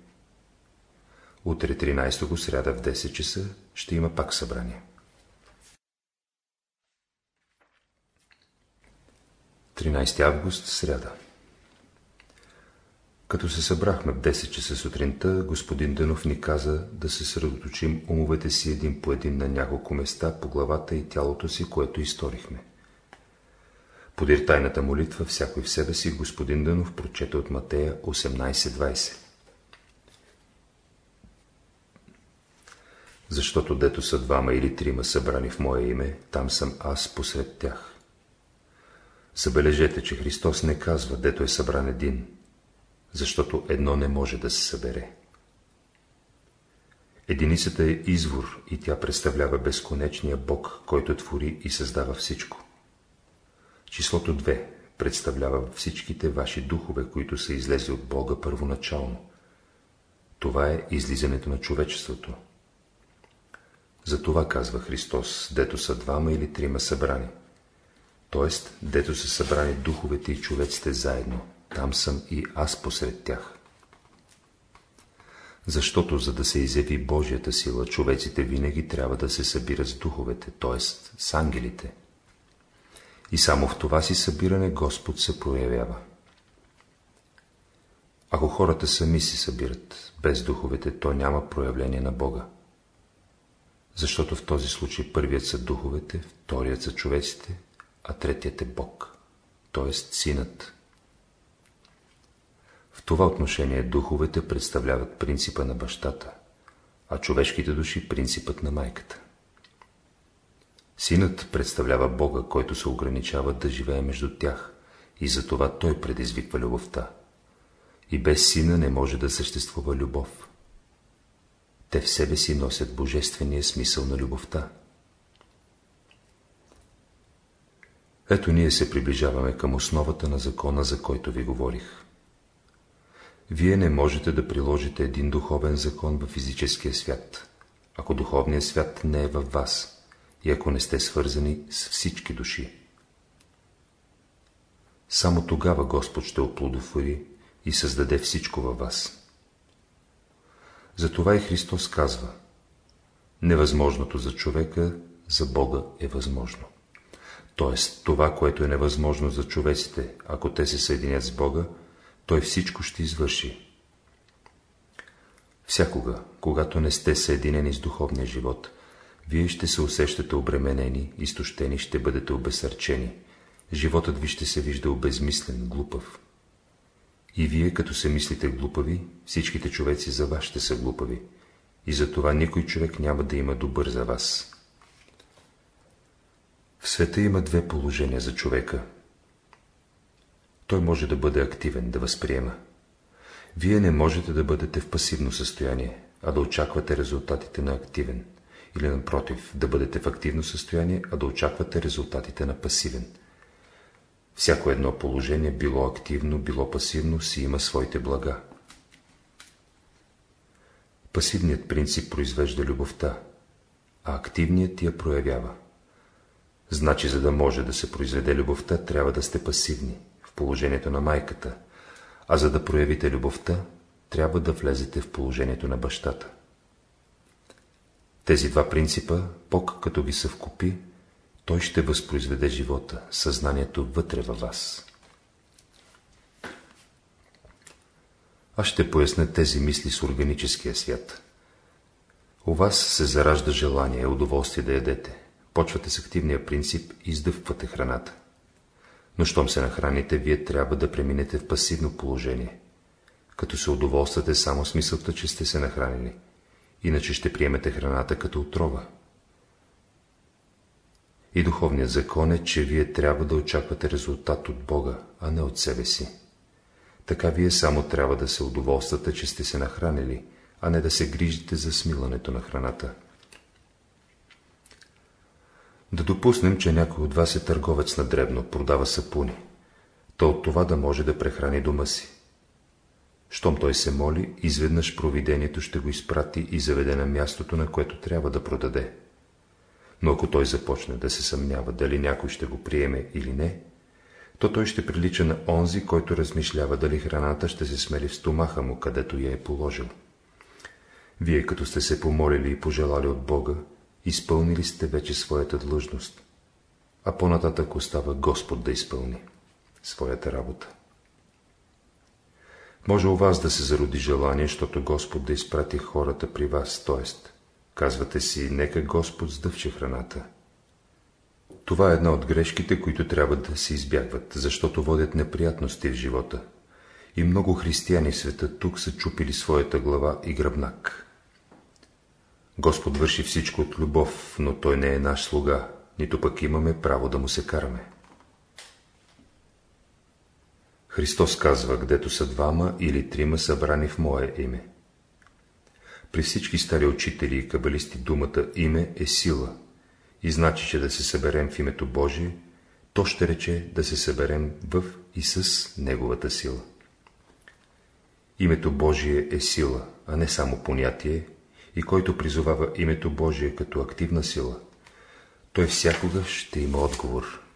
Утре 13 го сряда в 10 часа ще има пак събрание. 13 август, сряда Като се събрахме в 10 часа сутринта, господин Денов ни каза да се средоточим умовете си един по един на няколко места по главата и тялото си, което изторихме. Подир тайната молитва, всякой в себе си, господин Денов прочете от Матея 18.20. Защото дето са двама или трима събрани в мое име, там съм аз посред тях. Забележете, че Христос не казва, дето е събран един, защото едно не може да се събере. Единицата е извор и тя представлява безконечния Бог, който твори и създава всичко. Числото 2 представлява всичките ваши духове, които са излезли от Бога първоначално. Това е излизането на човечеството. За това казва Христос, дето са двама или трима събрани т.е. дето са събрани духовете и човеците заедно, там съм и аз посред тях. Защото за да се изяви Божията сила, човеците винаги трябва да се събират с духовете, т.е. с ангелите. И само в това си събиране Господ се проявява. Ако хората сами си събират, без духовете, то няма проявление на Бога. Защото в този случай първият са духовете, вторият са човеците, а третият е Бог, т.е. Синът. В това отношение духовете представляват принципа на бащата, а човешките души принципът на майката. Синът представлява Бога, който се ограничава да живее между тях и затова той предизвиква любовта. И без сина не може да съществува любов. Те в себе си носят божествения смисъл на любовта. Ето ние се приближаваме към основата на закона, за който ви говорих. Вие не можете да приложите един духовен закон в физическия свят, ако духовният свят не е във вас и ако не сте свързани с всички души. Само тогава Господ ще оплодотвори и създаде всичко във вас. Затова и Христос казва, невъзможното за човека, за Бога е възможно. Тоест, това, което е невъзможно за човеците, ако те се съединят с Бога, той всичко ще извърши. Всякога, когато не сте съединени с духовния живот, вие ще се усещате обременени, изтощени, ще бъдете обесърчени. Животът ви ще се вижда обезмислен, глупав. И вие, като се мислите глупави, всичките човеци за вас ще са глупави. И затова никой човек няма да има добър за вас. В света има две положения за човека. Той може да бъде активен, да възприема. Вие не можете да бъдете в пасивно състояние, а да очаквате резултатите на активен. Или напротив, да бъдете в активно състояние, а да очаквате резултатите на пасивен. Всяко едно положение, било активно, било пасивно, си има своите блага. Пасивният принцип произвежда любовта, а активният я проявява. Значи, за да може да се произведе любовта, трябва да сте пасивни, в положението на майката, а за да проявите любовта, трябва да влезете в положението на бащата. Тези два принципа, Бог като ги съвкупи, той ще възпроизведе живота, съзнанието вътре във вас. Аз ще поясня тези мисли с органическия свят. У вас се заражда желание, удоволствие да ядете. Почвате с активния принцип и издъвквате храната. Но щом се нахраните, вие трябва да преминете в пасивно положение, като се удоволствате само с мисълта, че сте се нахранили. Иначе ще приемете храната като отрова. И духовният закон е, че вие трябва да очаквате резултат от Бога, а не от себе си. Така вие само трябва да се удоволствате, че сте се нахранили, а не да се грижите за смилането на храната. Да допуснем, че някой от вас е търговец на дребно, продава сапуни. То от това да може да прехрани дома си. Щом той се моли, изведнъж провидението ще го изпрати и заведе на мястото, на което трябва да продаде. Но ако той започне да се съмнява дали някой ще го приеме или не, то той ще прилича на онзи, който размишлява дали храната ще се смели в стомаха му, където я е положил. Вие, като сте се помолили и пожелали от Бога, изпълнили сте вече своята длъжност, а по-нататък остава Господ да изпълни своята работа. Може у вас да се зароди желание, защото Господ да изпрати хората при вас, т.е. Казвате си, нека Господ сдъвче храната. Това е една от грешките, които трябва да се избягват, защото водят неприятности в живота. И много християни света тук са чупили своята глава и гръбнак. Господ върши всичко от любов, но Той не е наш слуга, нито пък имаме право да му се караме. Христос казва, гдето са двама или трима събрани в Мое име. При всички стари учители и кабалисти думата име е сила и значи, че да се съберем в името Божие, то ще рече да се съберем в и с Неговата сила. Името Божие е сила, а не само понятие, и който призовава името Божие като активна сила, той всякога ще има отговор.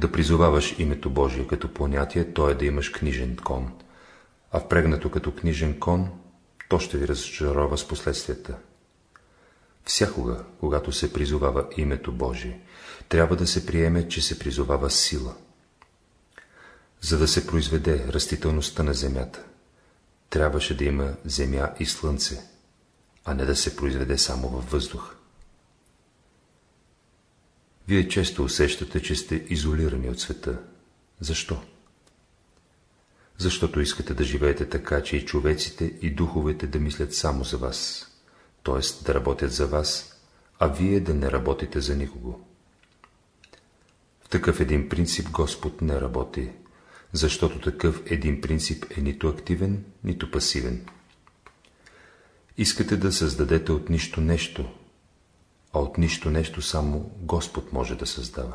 Да призоваваш името Божие като понятие, то е да имаш книжен кон, а впрегнато като книжен кон, то ще ви разчарова с последствията. Всякога, когато се призовава името Божие, трябва да се приеме, че се призовава сила. За да се произведе растителността на земята, трябваше да има земя и слънце, а не да се произведе само във въздух. Вие често усещате, че сте изолирани от света. Защо? Защото искате да живеете така, че и човеците, и духовете да мислят само за вас, т.е. да работят за вас, а вие да не работите за никого. В такъв един принцип Господ не работи, защото такъв един принцип е нито активен, нито пасивен. Искате да създадете от нищо нещо, а от нищо нещо само Господ може да създава.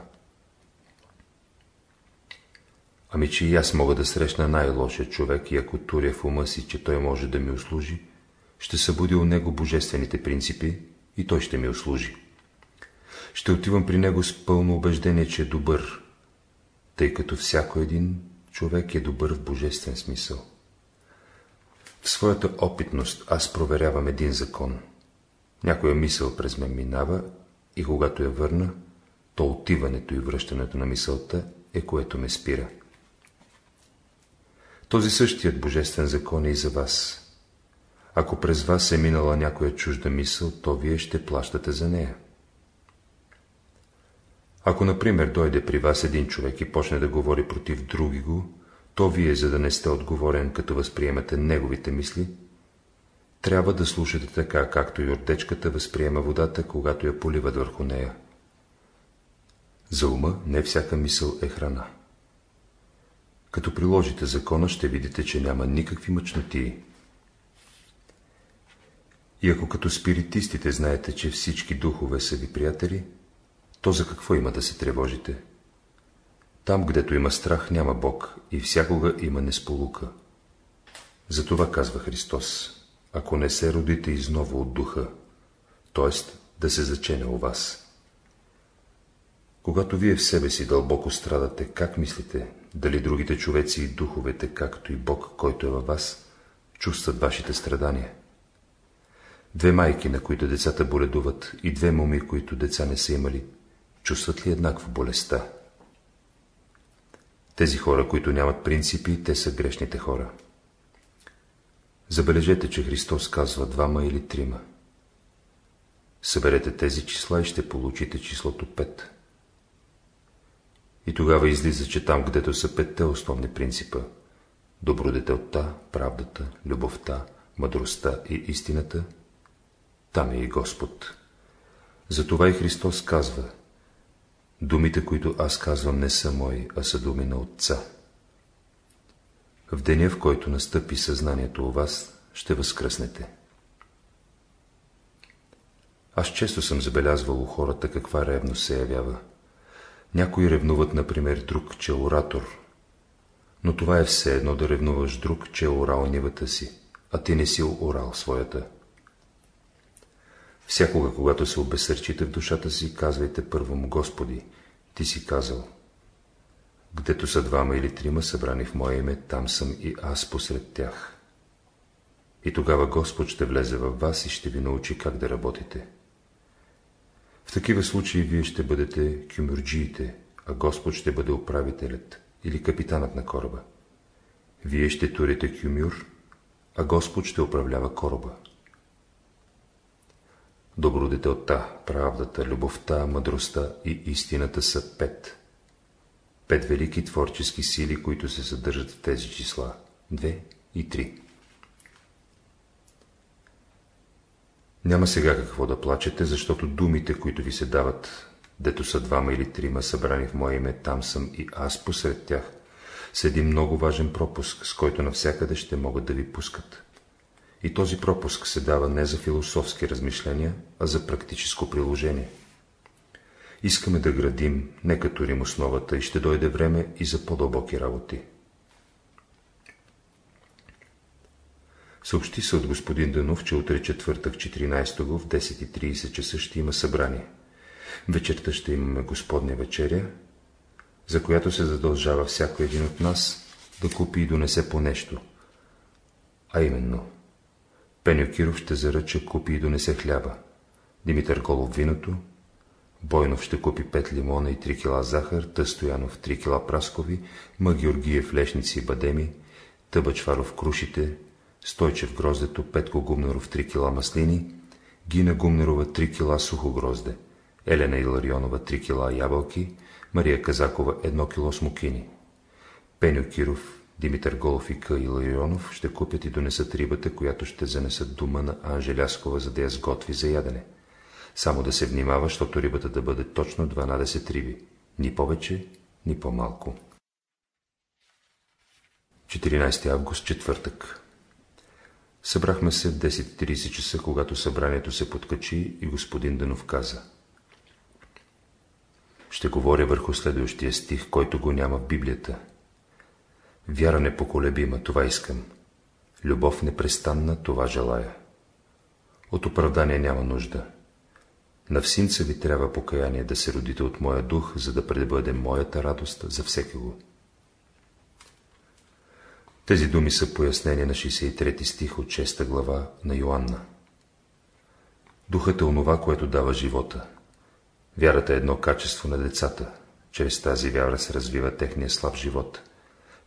Ами, че и аз мога да срещна най-лошия човек и ако туря в ума си, че той може да ми услужи, ще събуди у него божествените принципи и той ще ми услужи. Ще отивам при него с пълно убеждение, че е добър, тъй като всяко един човек е добър в божествен смисъл. В своята опитност аз проверявам един закон. Някоя мисъл през мен минава и когато я върна, то отиването и връщането на мисълта е което ме спира. Този същият божествен закон е и за вас. Ако през вас е минала някоя чужда мисъл, то вие ще плащате за нея. Ако, например, дойде при вас един човек и почне да говори против други го, то вие, за да не сте отговорен, като възприемате неговите мисли, трябва да слушате така, както и ордечката възприема водата, когато я поливат върху нея. За ума не всяка мисъл е храна. Като приложите закона, ще видите, че няма никакви мъчноти. И ако като спиритистите знаете, че всички духове са ви приятели, то за какво има да се тревожите? Там, гдето има страх, няма Бог и всякога има несполука. Затова казва Христос, ако не се родите изново от духа, т.е. да се зачене у вас. Когато вие в себе си дълбоко страдате, как мислите, дали другите човеци и духовете, както и Бог, който е във вас, чувстват вашите страдания? Две майки, на които децата боледуват, и две моми, които деца не са имали, чувстват ли еднакво болестта? Тези хора, които нямат принципи, те са грешните хора. Забележете, че Христос казва двама или трима. Съберете тези числа и ще получите числото 5. И тогава излиза, че там, където са петте основни принципа – добродетелта, правдата, любовта, мъдростта и истината, там е и Господ. Затова и Христос казва – Думите, които аз казвам, не са мои, а са думи на Отца. В деня, в който настъпи съзнанието у вас, ще възкръснете. Аз често съм забелязвал у хората каква ревност се явява. Някои ревнуват, например, друг, че е оратор. Но това е все едно да ревнуваш друг, че е орал нивата си, а ти не си орал своята. Всякога, когато се обесърчите в душата си, казвайте първо му, Господи, ти си казал, гдето са двама или трима събрани в Мое име, там съм и аз посред тях. И тогава Господ ще влезе във вас и ще ви научи как да работите. В такива случаи вие ще бъдете кюмюрджиите, а Господ ще бъде управителят или капитанът на кораба. Вие ще турите кюмюр, а Господ ще управлява кораба. Добродетелта, правдата, любовта, мъдростта и истината са пет. Пет велики творчески сили, които се съдържат в тези числа. Две и три. Няма сега какво да плачете, защото думите, които ви се дават, дето са двама или трима събрани в мое име, там съм и аз посред тях, са един много важен пропуск, с който навсякъде ще могат да ви пускат. И този пропуск се дава не за философски размишления, а за практическо приложение. Искаме да градим, не като Рим основата, и ще дойде време и за по-дълбоки работи. Съобщи се от господин Данов, че утре четвъртък 14 го в 10.30 часа ще има събрание. Вечерта ще имаме Господня вечеря, за която се задължава всяко един от нас да купи и донесе по нещо. А именно, Пеню Киров ще заръча купи и донесе хляба, Димитър Колов виното, Бойнов ще купи 5 лимона и 3 кила захар, Та Стоянов 3 кила праскови, Ма Георгиев лешници и бадеми, Тъбачваров крушите, Стойчев гроздето, Петко Гумнаров 3 кила маслини, Гина Гумнерова 3 кила сухо грозде, Елена Иларионова 3 кила ябълки, Мария Казакова 1 кило смокини. Пеню Киров, Димитър Голов и Ка Иларионов ще купят и донесат рибата, която ще занесат дома на Анжеляскова, за да я сготви за ядене. Само да се внимава, защото рибата да бъде точно 12 риби, ни повече, ни по-малко. 14 август, четвъртък. Събрахме се в 10.30 часа, когато събранието се подкачи и господин Данов каза. Ще говоря върху следващия стих, който го няма в Библията. Вяра непоколебима, това искам. Любов непрестанна, това желая. От оправдание няма нужда. На всинца ви трябва покаяние да се родите от моя дух, за да предбъде моята радост за всеки го. Тези думи са пояснени на 63 стих от 6 глава на Йоанна. Духът е онова, което дава живота. Вярата е едно качество на децата. Чрез тази вяра се развива техния слаб живот.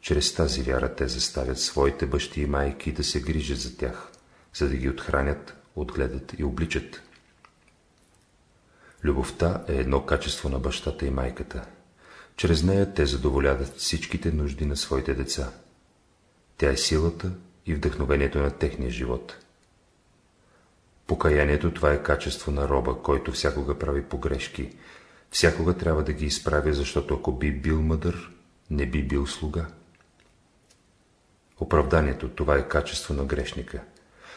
Чрез тази вяра те заставят своите бащи и майки да се грижат за тях, за да ги отхранят, отгледат и обличат. Любовта е едно качество на бащата и майката. Чрез нея те задоволяват всичките нужди на своите деца. Тя е силата и вдъхновението на техния живот. Покаянието това е качество на роба, който всякога прави погрешки. Всякога трябва да ги изправя, защото ако би бил мъдър, не би бил слуга. Оправданието това е качество на грешника.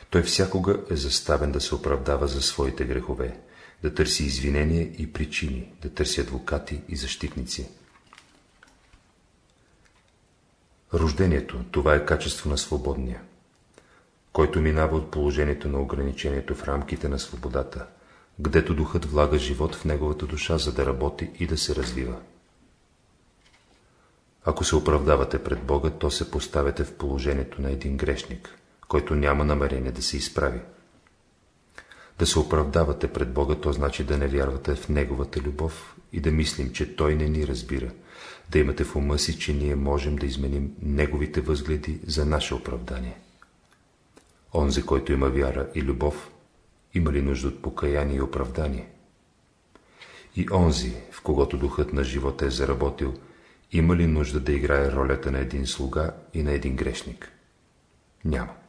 Той всякога е заставен да се оправдава за своите грехове, да търси извинения и причини, да търси адвокати и защитници. Рождението – това е качество на свободния, който минава от положението на ограничението в рамките на свободата, гдето духът влага живот в неговата душа, за да работи и да се развива. Ако се оправдавате пред Бога, то се поставяте в положението на един грешник, който няма намерение да се изправи. Да се оправдавате пред Бога, то значи да не вярвате в Неговата любов и да мислим, че Той не ни разбира, да имате в ума си, че ние можем да изменим Неговите възгледи за наше оправдание. Онзи, който има вяра и любов, има ли нужда от покаяние и оправдание? И онзи, в когото духът на живота е заработил, има ли нужда да играе ролята на един слуга и на един грешник? Няма.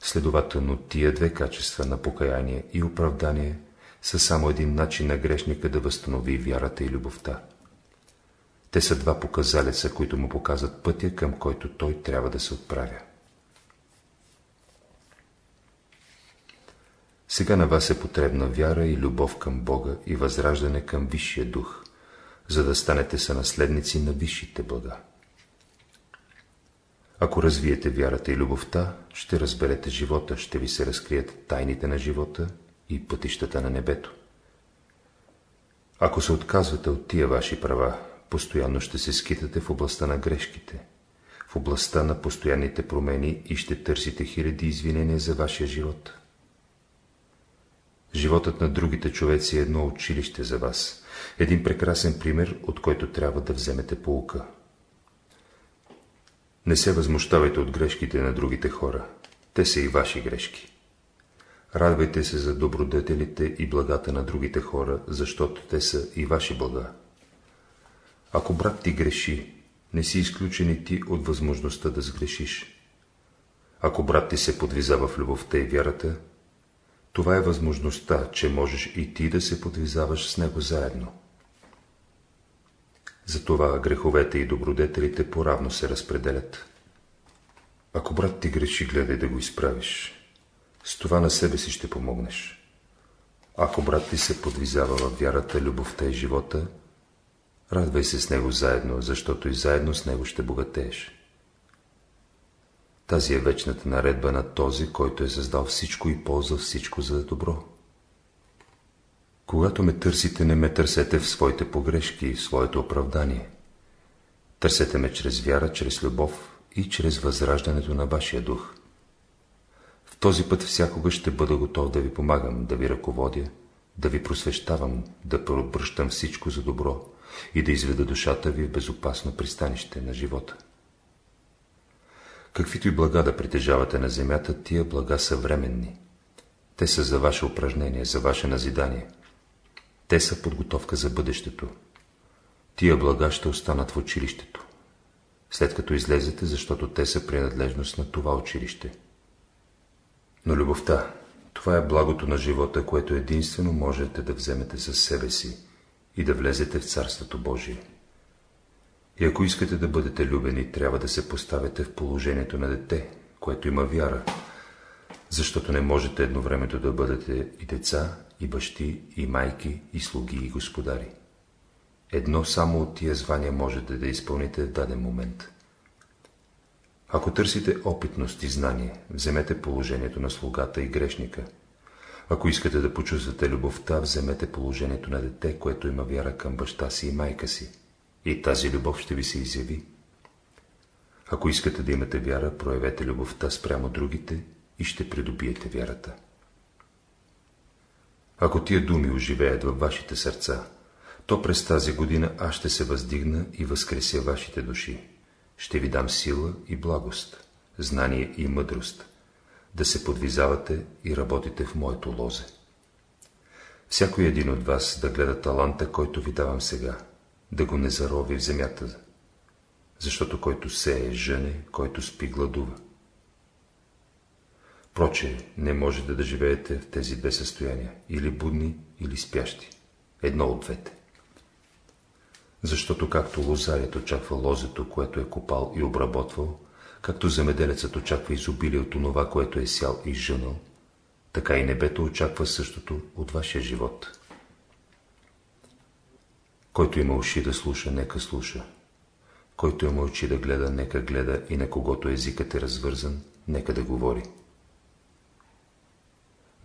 Следователно, тия две качества на покаяние и оправдание са само един начин на грешника да възстанови вярата и любовта. Те са два показалеца, които му показват пътя, към който той трябва да се отправя. Сега на вас е потребна вяра и любов към Бога и възраждане към Висшия Дух, за да станете сънаследници на висшите блага. Ако развиете вярата и любовта, ще разберете живота, ще ви се разкрият тайните на живота и пътищата на небето. Ако се отказвате от тия ваши права, постоянно ще се скитате в областта на грешките, в областта на постоянните промени и ще търсите хиляди извинения за вашия живот. Животът на другите човеци е едно училище за вас, един прекрасен пример, от който трябва да вземете полука. Не се възмущавайте от грешките на другите хора. Те са и ваши грешки. Радвайте се за добродетелите и благата на другите хора, защото те са и ваши блага. Ако брат ти греши, не си изключен и ти от възможността да сгрешиш. Ако брат ти се подвизава в любовта и вярата, това е възможността, че можеш и ти да се подвизаваш с него заедно. Затова греховете и добродетелите поравно се разпределят. Ако брат ти греши, гледай да го изправиш. С това на себе си ще помогнеш. Ако брат ти се подвизава в вярата, любовта и живота, радвай се с него заедно, защото и заедно с него ще богатееш. Тази е вечната наредба на този, който е създал всичко и ползва всичко за добро. Когато ме търсите, не ме търсете в своите погрешки и в своето оправдание. Търсете ме чрез вяра, чрез любов и чрез възраждането на вашия дух. В този път всякога ще бъда готов да ви помагам, да ви ръководя, да ви просвещавам, да преобръщам всичко за добро и да изведа душата ви в безопасно пристанище на живота. Каквито и блага да притежавате на земята, тия блага са временни. Те са за ваше упражнение, за ваше назидание. Те са подготовка за бъдещето. Тия блага ще останат в училището. След като излезете, защото те са принадлежност на това училище. Но любовта, това е благото на живота, което единствено можете да вземете със себе си и да влезете в Царството Божие. И ако искате да бъдете любени, трябва да се поставите в положението на дете, което има вяра, защото не можете едновремето да бъдете и деца, и бащи, и майки, и слуги, и господари. Едно само от тия звания можете да изпълните в даден момент. Ако търсите опитност и знание, вземете положението на слугата и грешника. Ако искате да почувствате любовта, вземете положението на дете, което има вяра към баща си и майка си. И тази любов ще ви се изяви. Ако искате да имате вяра, проявете любовта спрямо другите и ще придобиете вярата. Ако тия думи оживеят във вашите сърца, то през тази година аз ще се въздигна и възкреся вашите души. Ще ви дам сила и благост, знание и мъдрост, да се подвизавате и работите в моето лозе. Всякой един от вас да гледа таланта, който ви давам сега, да го не зарови в земята, защото който се е жъне, който спи гладува. Проче, не можете да живеете в тези две състояния, или будни, или спящи. Едно от двете. Защото както лозарят очаква лозето, което е копал и обработвал, както земеделецът очаква изобилие от онова, което е сял и жънал, така и небето очаква същото от вашия живот. Който има уши да слуша, нека слуша. Който има очи да гледа, нека гледа и на когото езикът е развързан, нека да говори.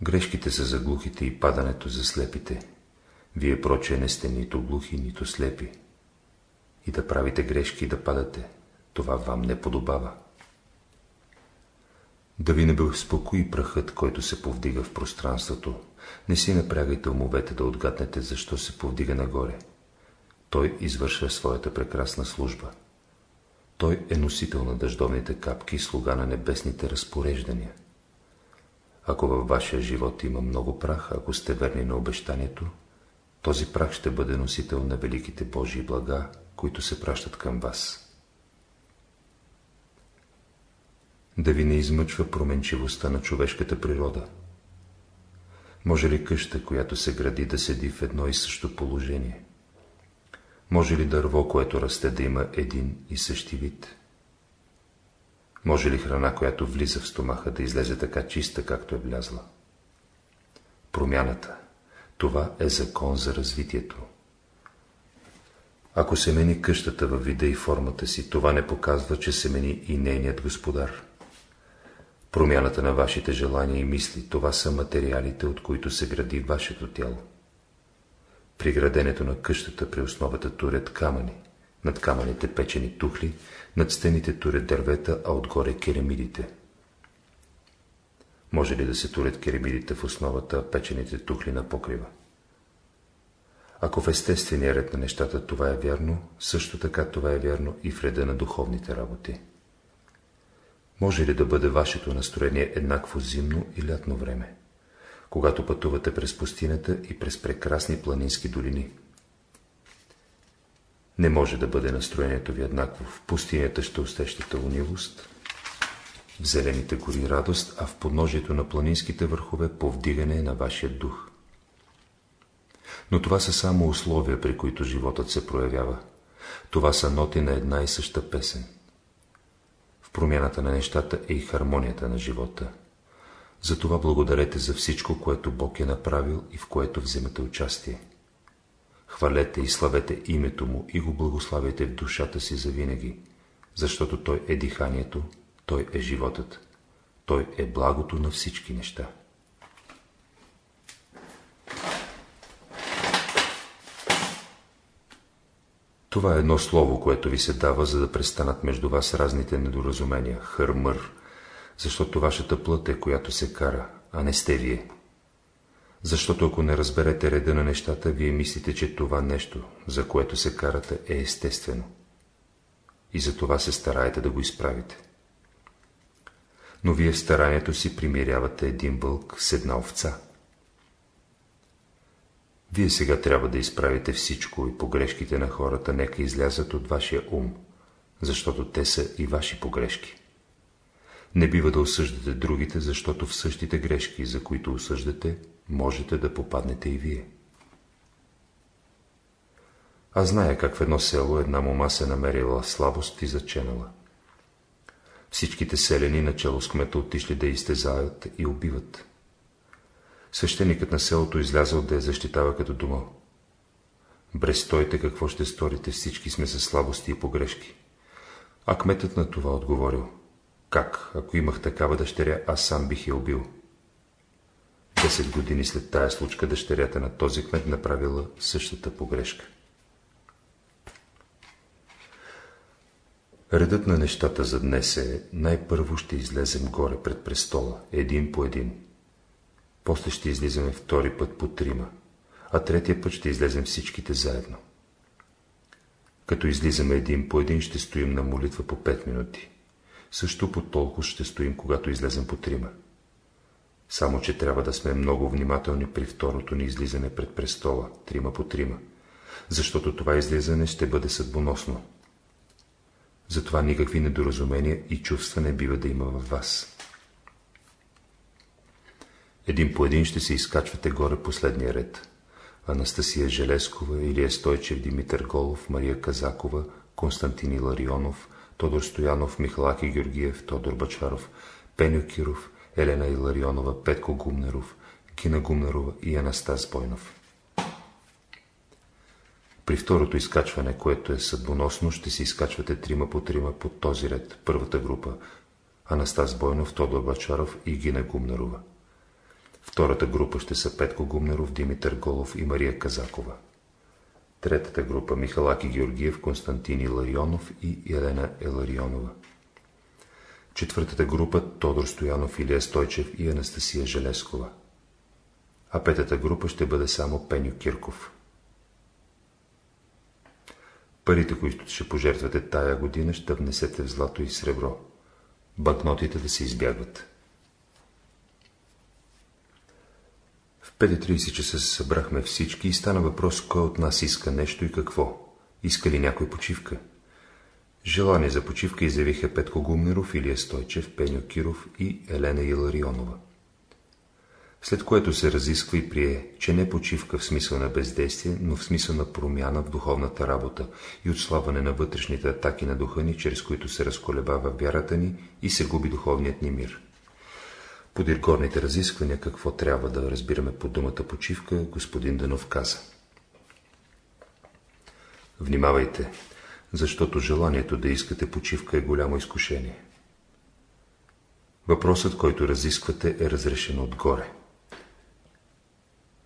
Грешките са за глухите и падането за слепите. Вие проче не сте нито глухи, нито слепи. И да правите грешки и да падате, това вам не подобава. Да ви не безпокои прахът, който се повдига в пространството. Не си напрягайте умовете да отгаднете, защо се повдига нагоре. Той извършва своята прекрасна служба. Той е носител на дъждовните капки и слуга на небесните разпореждания. Ако във вашия живот има много прах, ако сте верни на обещанието, този прах ще бъде носител на великите Божии блага, които се пращат към вас. Да ви не измъчва променчивостта на човешката природа. Може ли къща, която се гради, да седи в едно и също положение? Може ли дърво, което расте, да има един и същи вид? Може ли храна, която влиза в стомаха, да излезе така чиста, както е влязла? Промяната. Това е закон за развитието. Ако се мени къщата във вида и формата си, това не показва, че се мени и нейният господар. Промяната на вашите желания и мисли, това са материалите, от които се гради вашето тяло. При граденето на къщата при основата турят камъни, над камъните печени тухли, над стените турят дървета, а отгоре керамидите. Може ли да се турят керамидите в основата, печените тухли на покрива? Ако в естествения ред на нещата това е вярно, също така това е вярно и в реда на духовните работи. Може ли да бъде вашето настроение еднакво зимно и лятно време, когато пътувате през пустинята и през прекрасни планински долини? Не може да бъде настроението ви еднакво. В пустинята ще усещате унилост, в зелените гори радост, а в подножието на планинските върхове повдигане на вашия дух. Но това са само условия, при които животът се проявява. Това са ноти на една и съща песен. В промяната на нещата е и хармонията на живота. Затова благодарете за всичко, което Бог е направил и в което вземате участие. Хвалете и славете името му и го благославяйте в душата си завинаги, защото той е диханието, той е животът, той е благото на всички неща. Това е едно слово, което ви се дава, за да престанат между вас разните недоразумения, хърмър, защото вашата плът е, която се кара, а не сте вие. Защото ако не разберете реда на нещата, вие мислите, че това нещо, за което се карате, е естествено. И за това се стараете да го изправите. Но вие в старанието си примирявате един вълк с една овца. Вие сега трябва да изправите всичко и погрешките на хората нека излязат от вашия ум, защото те са и ваши погрешки. Не бива да осъждате другите, защото в същите грешки, за които осъждате, можете да попаднете и вие. Аз зная как в едно село една мома се намерила слабост и заченала. Всичките селени, начало с кмета, отишли да изтезаят и убиват. Свещеникът на селото излязъл да я защитава като дума. Брестойте какво ще сторите, всички сме със слабости и погрешки. А кметът на това отговорил. Как, ако имах такава дъщеря, аз сам бих я убил. Десет години след тая случка дъщерята на този кмет направила същата погрешка. Редът на нещата за днес е, най-първо ще излезем горе пред престола, един по един. После ще излизаме втори път по трима, а третия път ще излезем всичките заедно. Като излизаме един по един, ще стоим на молитва по пет минути. Също по толкова ще стоим, когато излезем по трима. Само, че трябва да сме много внимателни при второто ни излизане пред престола, трима по трима, защото това излизане ще бъде съдбоносно. Затова никакви недоразумения и чувства не бива да има във вас. Един по един ще се изкачвате горе последния ред. Анастасия Желескова, Илия Стойчев, Димитър Голов, Мария Казакова, Константин Иларионов, Тодор Стоянов, Михалаки Георгиев, Тодор Бачаров, Пеню Киров, Елена Иларионова, Петко Гумнеров, Кина Гумнерова и Анастас Бойнов. При второто изкачване, което е съдбоносно, ще се изкачвате трима по трима под този ред. Първата група – Анастас Бойнов, Тодор Бачаров и Гина Гумнерова. Втората група ще са Петко Гумнеров, Димитър Голов и Мария Казакова. Третата група – Михалаки Георгиев, Константин Иларионов и Елена Еларионова. Четвъртата група – Тодор Стоянов, Илия Стойчев и Анастасия Желескова. А петата група ще бъде само Пеню Кирков. Парите, които ще пожертвате тая година, ще внесете в злато и сребро. Банкнотите да се избягват. В 5.30 часа се събрахме всички и стана въпрос, кой от нас иска нещо и какво. Иска ли някой почивка? Желание за почивка изявиха Петко Гумнеров, Илия Стойчев, Пеню Киров и Елена Иларионова. След което се разисква и прие, че не почивка в смисъл на бездействие, но в смисъл на промяна в духовната работа и отслабване на вътрешните атаки на духа ни, чрез които се разколебава вярата ни и се губи духовният ни мир. Подир горните разисквания, какво трябва да разбираме по думата почивка, господин Данов каза. Внимавайте, защото желанието да искате почивка е голямо изкушение. Въпросът, който разисквате, е разрешен отгоре.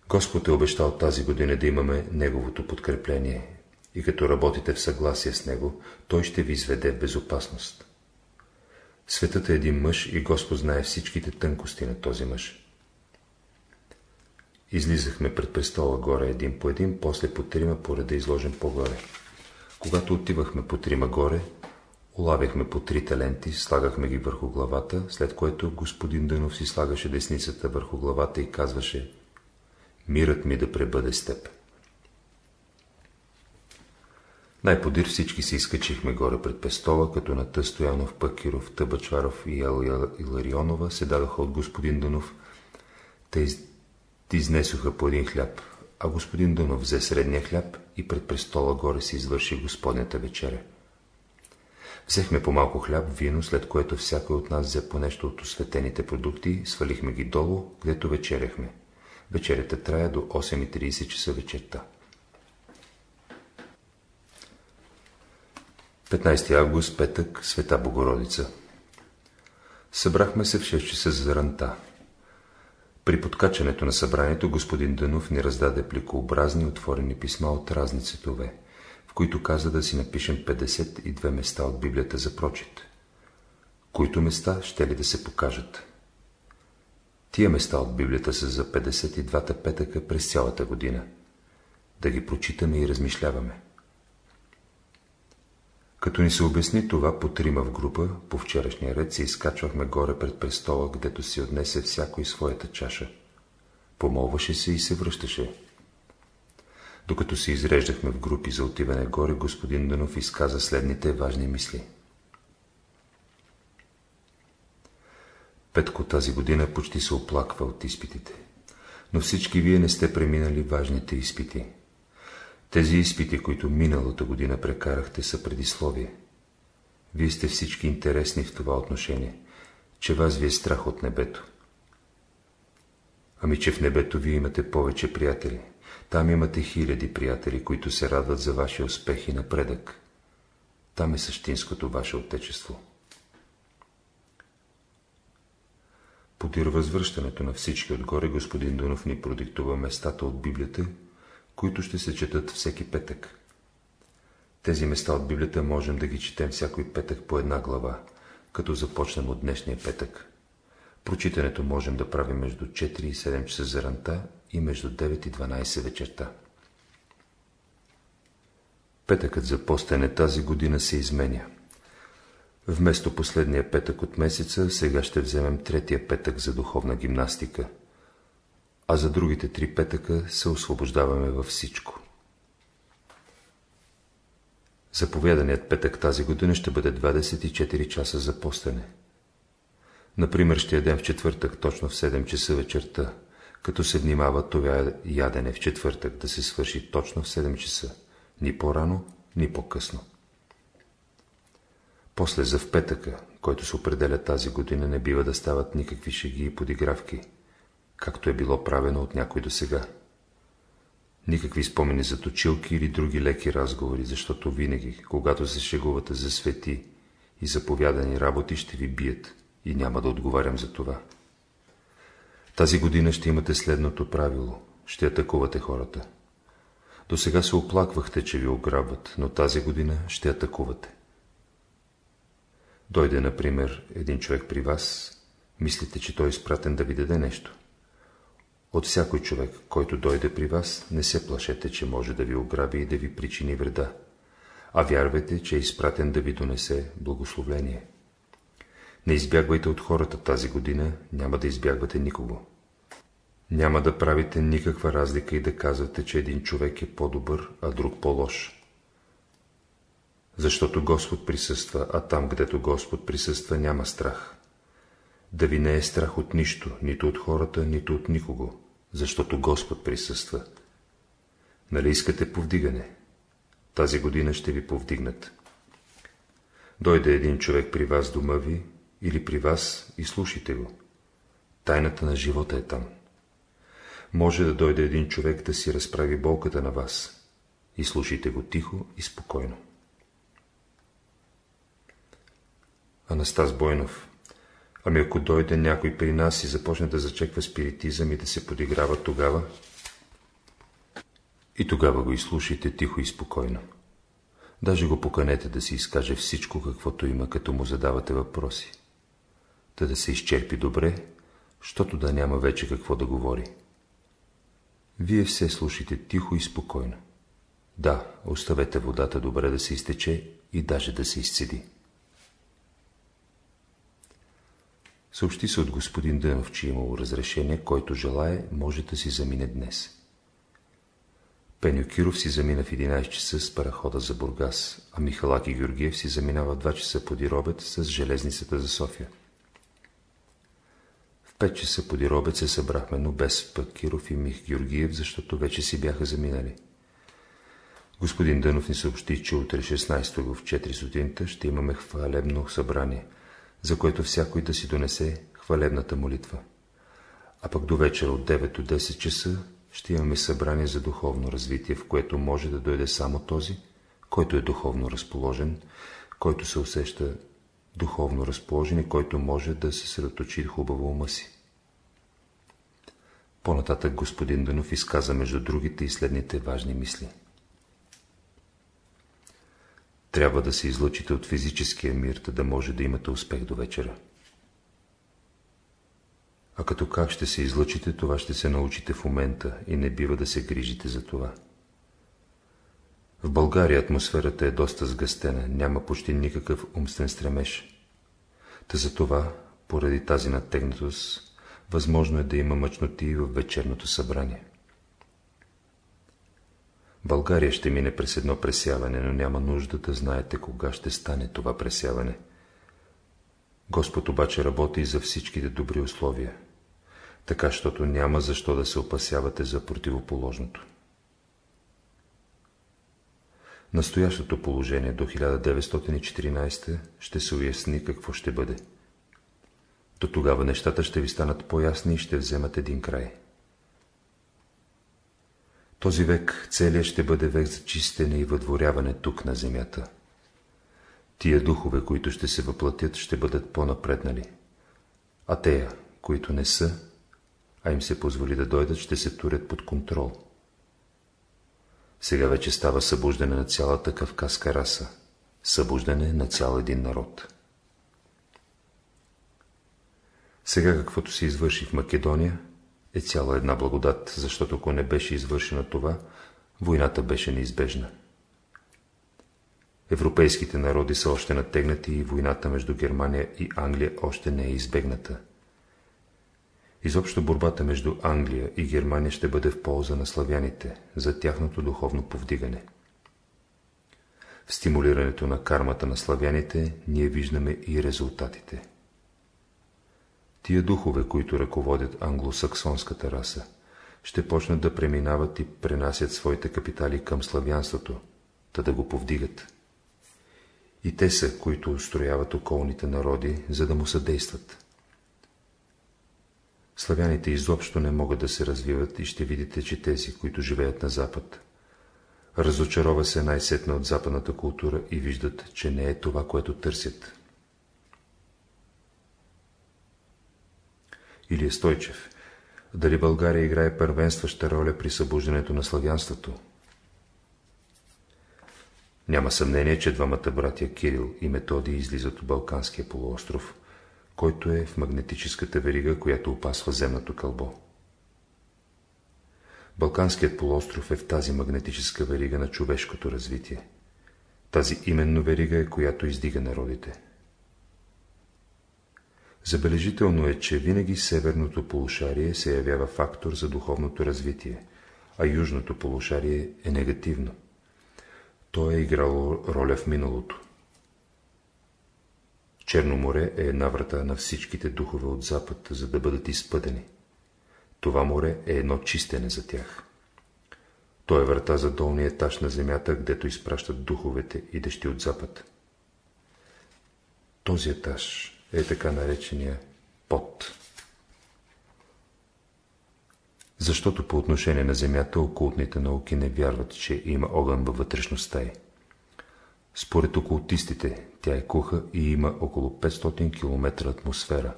Господ е обещал тази година да имаме Неговото подкрепление и като работите в съгласие с Него, Той ще ви изведе в безопасност. Светът е един мъж и Господ знае всичките тънкости на този мъж. Излизахме пред престола горе един по един, после по трима, по реда изложен по-горе. Когато отивахме по трима горе, улавяхме по три таленти, слагахме ги върху главата, след което господин Дънов си слагаше десницата върху главата и казваше Мирът ми да пребъде с теб. Най-подир всички се изкачихме горе пред пестола, като на Тъ Стоянов, Пъкиров, Тъбачваров и Иларионова се дадаха от господин Дънов. Те из... изнесоха по един хляб, а господин Дънов взе средния хляб и пред престола горе се извърши Господнята вечеря. Взехме по малко хляб, вино, след което всякой от нас взе по нещо от осветените продукти, свалихме ги долу, където вечеряхме. Вечерята трая до 8.30 часа вечерта. 15 август, петък, Света Богородица. Събрахме се в 6 часа за ранта. При подкачането на събранието господин Дънов ни раздаде пликообразни отворени писма от разни цветове. в които каза да си напишем 52 места от Библията за прочит. Които места ще ли да се покажат? Тия места от Библията са за 52-та петъка през цялата година. Да ги прочитаме и размишляваме. Като ни се обясни това по трима в група, по вчерашния ред се изкачвахме горе пред престола, гдето си отнесе всяко и своята чаша. Помолваше се и се връщаше. Докато се изреждахме в групи за отиване горе, господин Дънов изказа следните важни мисли. Петко тази година почти се оплаква от изпитите. Но всички вие не сте преминали важните изпити. Тези изпити, които миналата година прекарахте, са предисловие. Вие сте всички интересни в това отношение, че вас ви е страх от небето. Ами, че в небето вие имате повече приятели. Там имате хиляди приятели, които се радват за вашия успех и напредък. Там е същинското ваше отечество. Подир възвръщането на всички отгоре, господин Дунов ни продиктува местата от Библията, които ще се четат всеки петък. Тези места от Библията можем да ги четем всякой петък по една глава, като започнем от днешния петък. Прочитането можем да правим между 4 и 7 часа за ранта и между 9 и 12 вечерта. Петъкът за постене тази година се изменя. Вместо последния петък от месеца, сега ще вземем третия петък за духовна гимнастика, а за другите три петъка се освобождаваме във всичко. Заповяданият петък тази година ще бъде 24 часа за постене. Например, ще ядем в четвъртък точно в 7 часа вечерта, като се внимава това ядене в четвъртък да се свърши точно в 7 часа, ни по-рано, ни по-късно. После за в петъка, който се определя тази година, не бива да стават никакви шеги и подигравки, както е било правено от някой до сега. Никакви спомени за точилки или други леки разговори, защото винаги, когато се шегувате за свети и заповядани работи, ще ви бият и няма да отговарям за това. Тази година ще имате следното правило. Ще атакувате хората. До сега се оплаквахте, че ви ограбват, но тази година ще атакувате. Дойде, например, един човек при вас, мислите, че той е изпратен да ви даде нещо. От всякой човек, който дойде при вас, не се плашете, че може да ви ограби и да ви причини вреда, а вярвайте, че е изпратен да ви донесе благословление. Не избягвайте от хората тази година, няма да избягвате никого. Няма да правите никаква разлика и да казвате, че един човек е по-добър, а друг по-лош. Защото Господ присъства, а там, където Господ присъства, няма страх. Да ви не е страх от нищо, нито от хората, нито от никого, защото Господ присъства. Нали искате повдигане? Тази година ще ви повдигнат. Дойде един човек при вас дома ви или при вас и слушайте го. Тайната на живота е там. Може да дойде един човек да си разправи болката на вас. И слушайте го тихо и спокойно. Анастас Бойнов Ами ако дойде някой при нас и започне да зачеква спиритизъм и да се подиграва тогава? И тогава го изслушайте тихо и спокойно. Даже го поканете да си изкаже всичко, каквото има, като му задавате въпроси. Та да се изчерпи добре, щото да няма вече какво да говори. Вие все слушайте тихо и спокойно. Да, оставете водата добре да се изтече и даже да се изцеди. Съобщи се от господин Дънов, че имало разрешение, който желая, може да си замине днес. Пеню Киров си замина в 11 часа с парахода за Бургас, а Михалаки Георгиев си заминава в 2 часа по Диробет с железницата за София. В 5 часа по Диробет се събрахме, но без пък Киров и Мих Георгиев, защото вече си бяха заминали. Господин Дънов ни съобщи, че утре 16 го в 4 сутринта ще имаме хвалебно събрание – за което всякой да си донесе хвалебната молитва. А пък до вечера от 9 до 10 часа ще имаме събрание за духовно развитие, в което може да дойде само този, който е духовно разположен, който се усеща духовно разположен и който може да се средоточи хубаво ума си. По-нататък господин Данов изказа между другите и следните важни мисли. Трябва да се излъчите от физическия мир, да може да имате успех до вечера. А като как ще се излъчите, това ще се научите в момента и не бива да се грижите за това. В България атмосферата е доста сгъстена, няма почти никакъв умствен стремеж. Та за това, поради тази натегнатост, възможно е да има мъчноти в вечерното събрание. България ще мине през едно пресяване, но няма нужда да знаете кога ще стане това пресяване. Господ обаче работи и за всичките добри условия, така, щото няма защо да се опасявате за противоположното. Настоящото положение до 1914 ще се уясни какво ще бъде. До тогава нещата ще ви станат по-ясни и ще вземат един край. Този век целият ще бъде век за чистене и въдворяване тук на земята. Тия духове, които ще се въплатят, ще бъдат по-напреднали. А тея, които не са, а им се позволи да дойдат, ще се турят под контрол. Сега вече става събуждане на цялата кавказска раса, събуждане на цял един народ. Сега каквото се извърши в Македония, е цяла една благодат, защото ако не беше извършена това, войната беше неизбежна. Европейските народи са още натегнати и войната между Германия и Англия още не е избегната. Изобщо борбата между Англия и Германия ще бъде в полза на славяните, за тяхното духовно повдигане. В стимулирането на кармата на славяните ние виждаме и резултатите. Тия духове, които ръководят англосаксонската раса, ще почнат да преминават и пренасят своите капитали към славянството, та да го повдигат. И те са, които устрояват околните народи, за да му съдействат. Славяните изобщо не могат да се развиват и ще видите, че тези, които живеят на Запад, разочарова се най-сетна от западната култура и виждат, че не е това, което търсят. Или е Стойчев. Дали България играе първенстваща роля при събуждането на славянството? Няма съмнение, че двамата братя Кирил и Методи излизат от Балканския полуостров, който е в магнетическата верига, която опасва земното кълбо. Балканският полуостров е в тази магнетическа верига на човешкото развитие. Тази именно верига е, която издига народите. Забележително е, че винаги северното полушарие се явява фактор за духовното развитие, а южното полушарие е негативно. То е играло роля в миналото. Черно море е една врата на всичките духове от запад, за да бъдат изпъдени. Това море е едно чистене за тях. То е врата за долния етаж на земята, гдето изпращат духовете, идещи от запад. Този етаж е така наречения пот. Защото по отношение на Земята окултните науки не вярват, че има огън във вътрешността й. Според окултистите, тя е куха и има около 500 км атмосфера,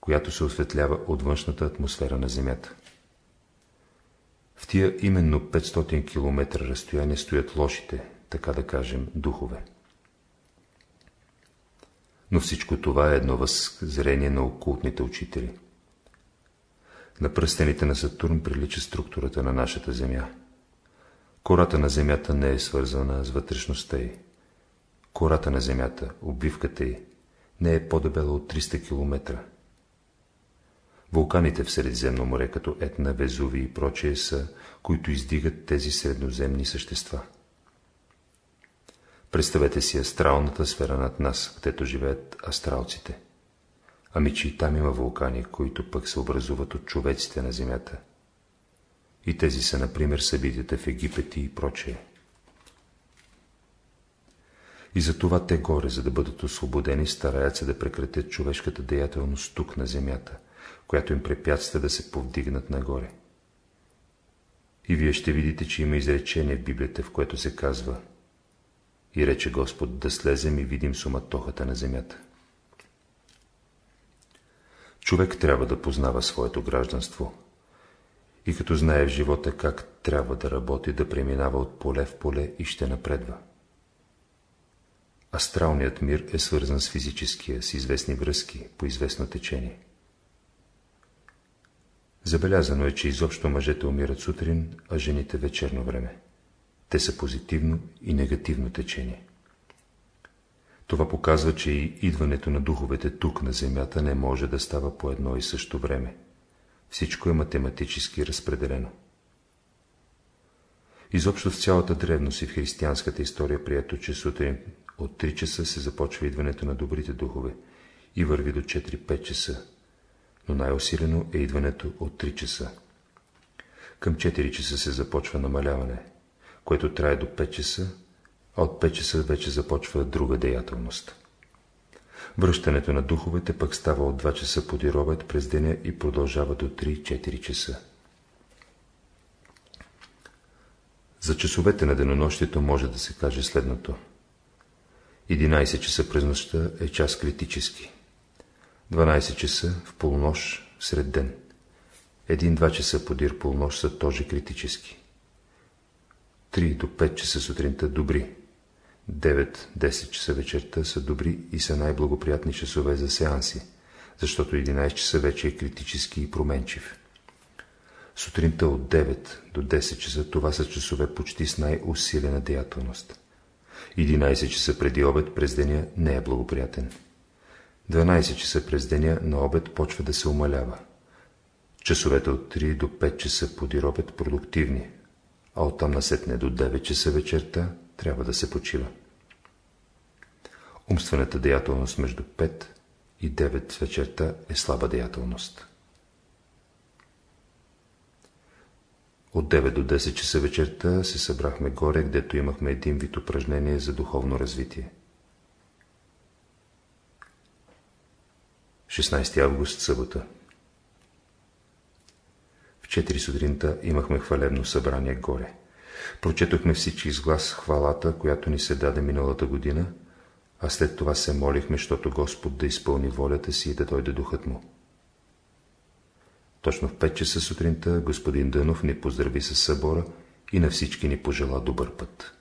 която се осветлява от външната атмосфера на Земята. В тия именно 500 км разстояние стоят лошите, така да кажем, духове. Но всичко това е едно въззрение на окултните учители. На пръстените на Сатурн прилича структурата на нашата Земя. Кората на Земята не е свързана с вътрешността й. Кората на Земята, обвивката й, не е по-дебела от 300 км. Вулканите в Средиземно море, като Етна, Везуви и прочие са, които издигат тези средноземни същества. Представете си астралната сфера над нас, където живеят астралците. Ами че и там има вулкани, които пък се образуват от човеците на земята. И тези са, например, събитията в Египет и прочее. И за това те горе, за да бъдат освободени, стараят се да прекратят човешката деятелност тук на земята, която им препятства да се повдигнат нагоре. И вие ще видите, че има изречение в Библията, в което се казва – и рече Господ да слезем и видим суматохата на земята. Човек трябва да познава своето гражданство и като знае в живота как трябва да работи, да преминава от поле в поле и ще напредва. Астралният мир е свързан с физическия, с известни връзки, по известно течение. Забелязано е, че изобщо мъжете умират сутрин, а жените вечерно време. Те са позитивно и негативно течение. Това показва, че и идването на духовете тук на земята не може да става по едно и също време. Всичко е математически разпределено. Изобщо в цялата древност и в християнската история прието, че сутрин от 3 часа се започва идването на добрите духове и върви до 4-5 часа, но най-усилено е идването от 3 часа. Към 4 часа се започва намаляване, което трае до 5 часа, а от 5 часа вече започва друга деятелност. Връщането на духовете пък става от 2 часа по обед през деня и продължава до 3-4 часа. За часовете на денонощието може да се каже следното. 11 часа през нощта е час критически. 12 часа в полунощ сред ден. 1-2 часа подир полунощ са тоже критически. 3 до 5 часа сутринта добри. 9-10 часа вечерта са добри и са най-благоприятни часове за сеанси, защото 11 часа вече е критически и променчив. Сутринта от 9 до 10 часа това са часове почти с най-усилена деятелност. 11 часа преди обед през деня не е благоприятен. 12 часа през деня на обед почва да се умалява. Часовете от 3 до 5 часа подир обед продуктивни, а оттам насетне до 9 часа вечерта трябва да се почива. Умствената деятелност между 5 и 9 вечерта е слаба деятелност. От 9 до 10 часа вечерта се събрахме горе, гдето имахме един вид упражнение за духовно развитие. 16 август, събота. 4 сутринта имахме хвалебно събрание горе. Прочетохме всички с глас хвалата, която ни се даде миналата година, а след това се молихме, защото Господ да изпълни волята си и да дойде духът му. Точно в 5 часа сутринта господин Дънов ни поздрави с събора и на всички ни пожела добър път.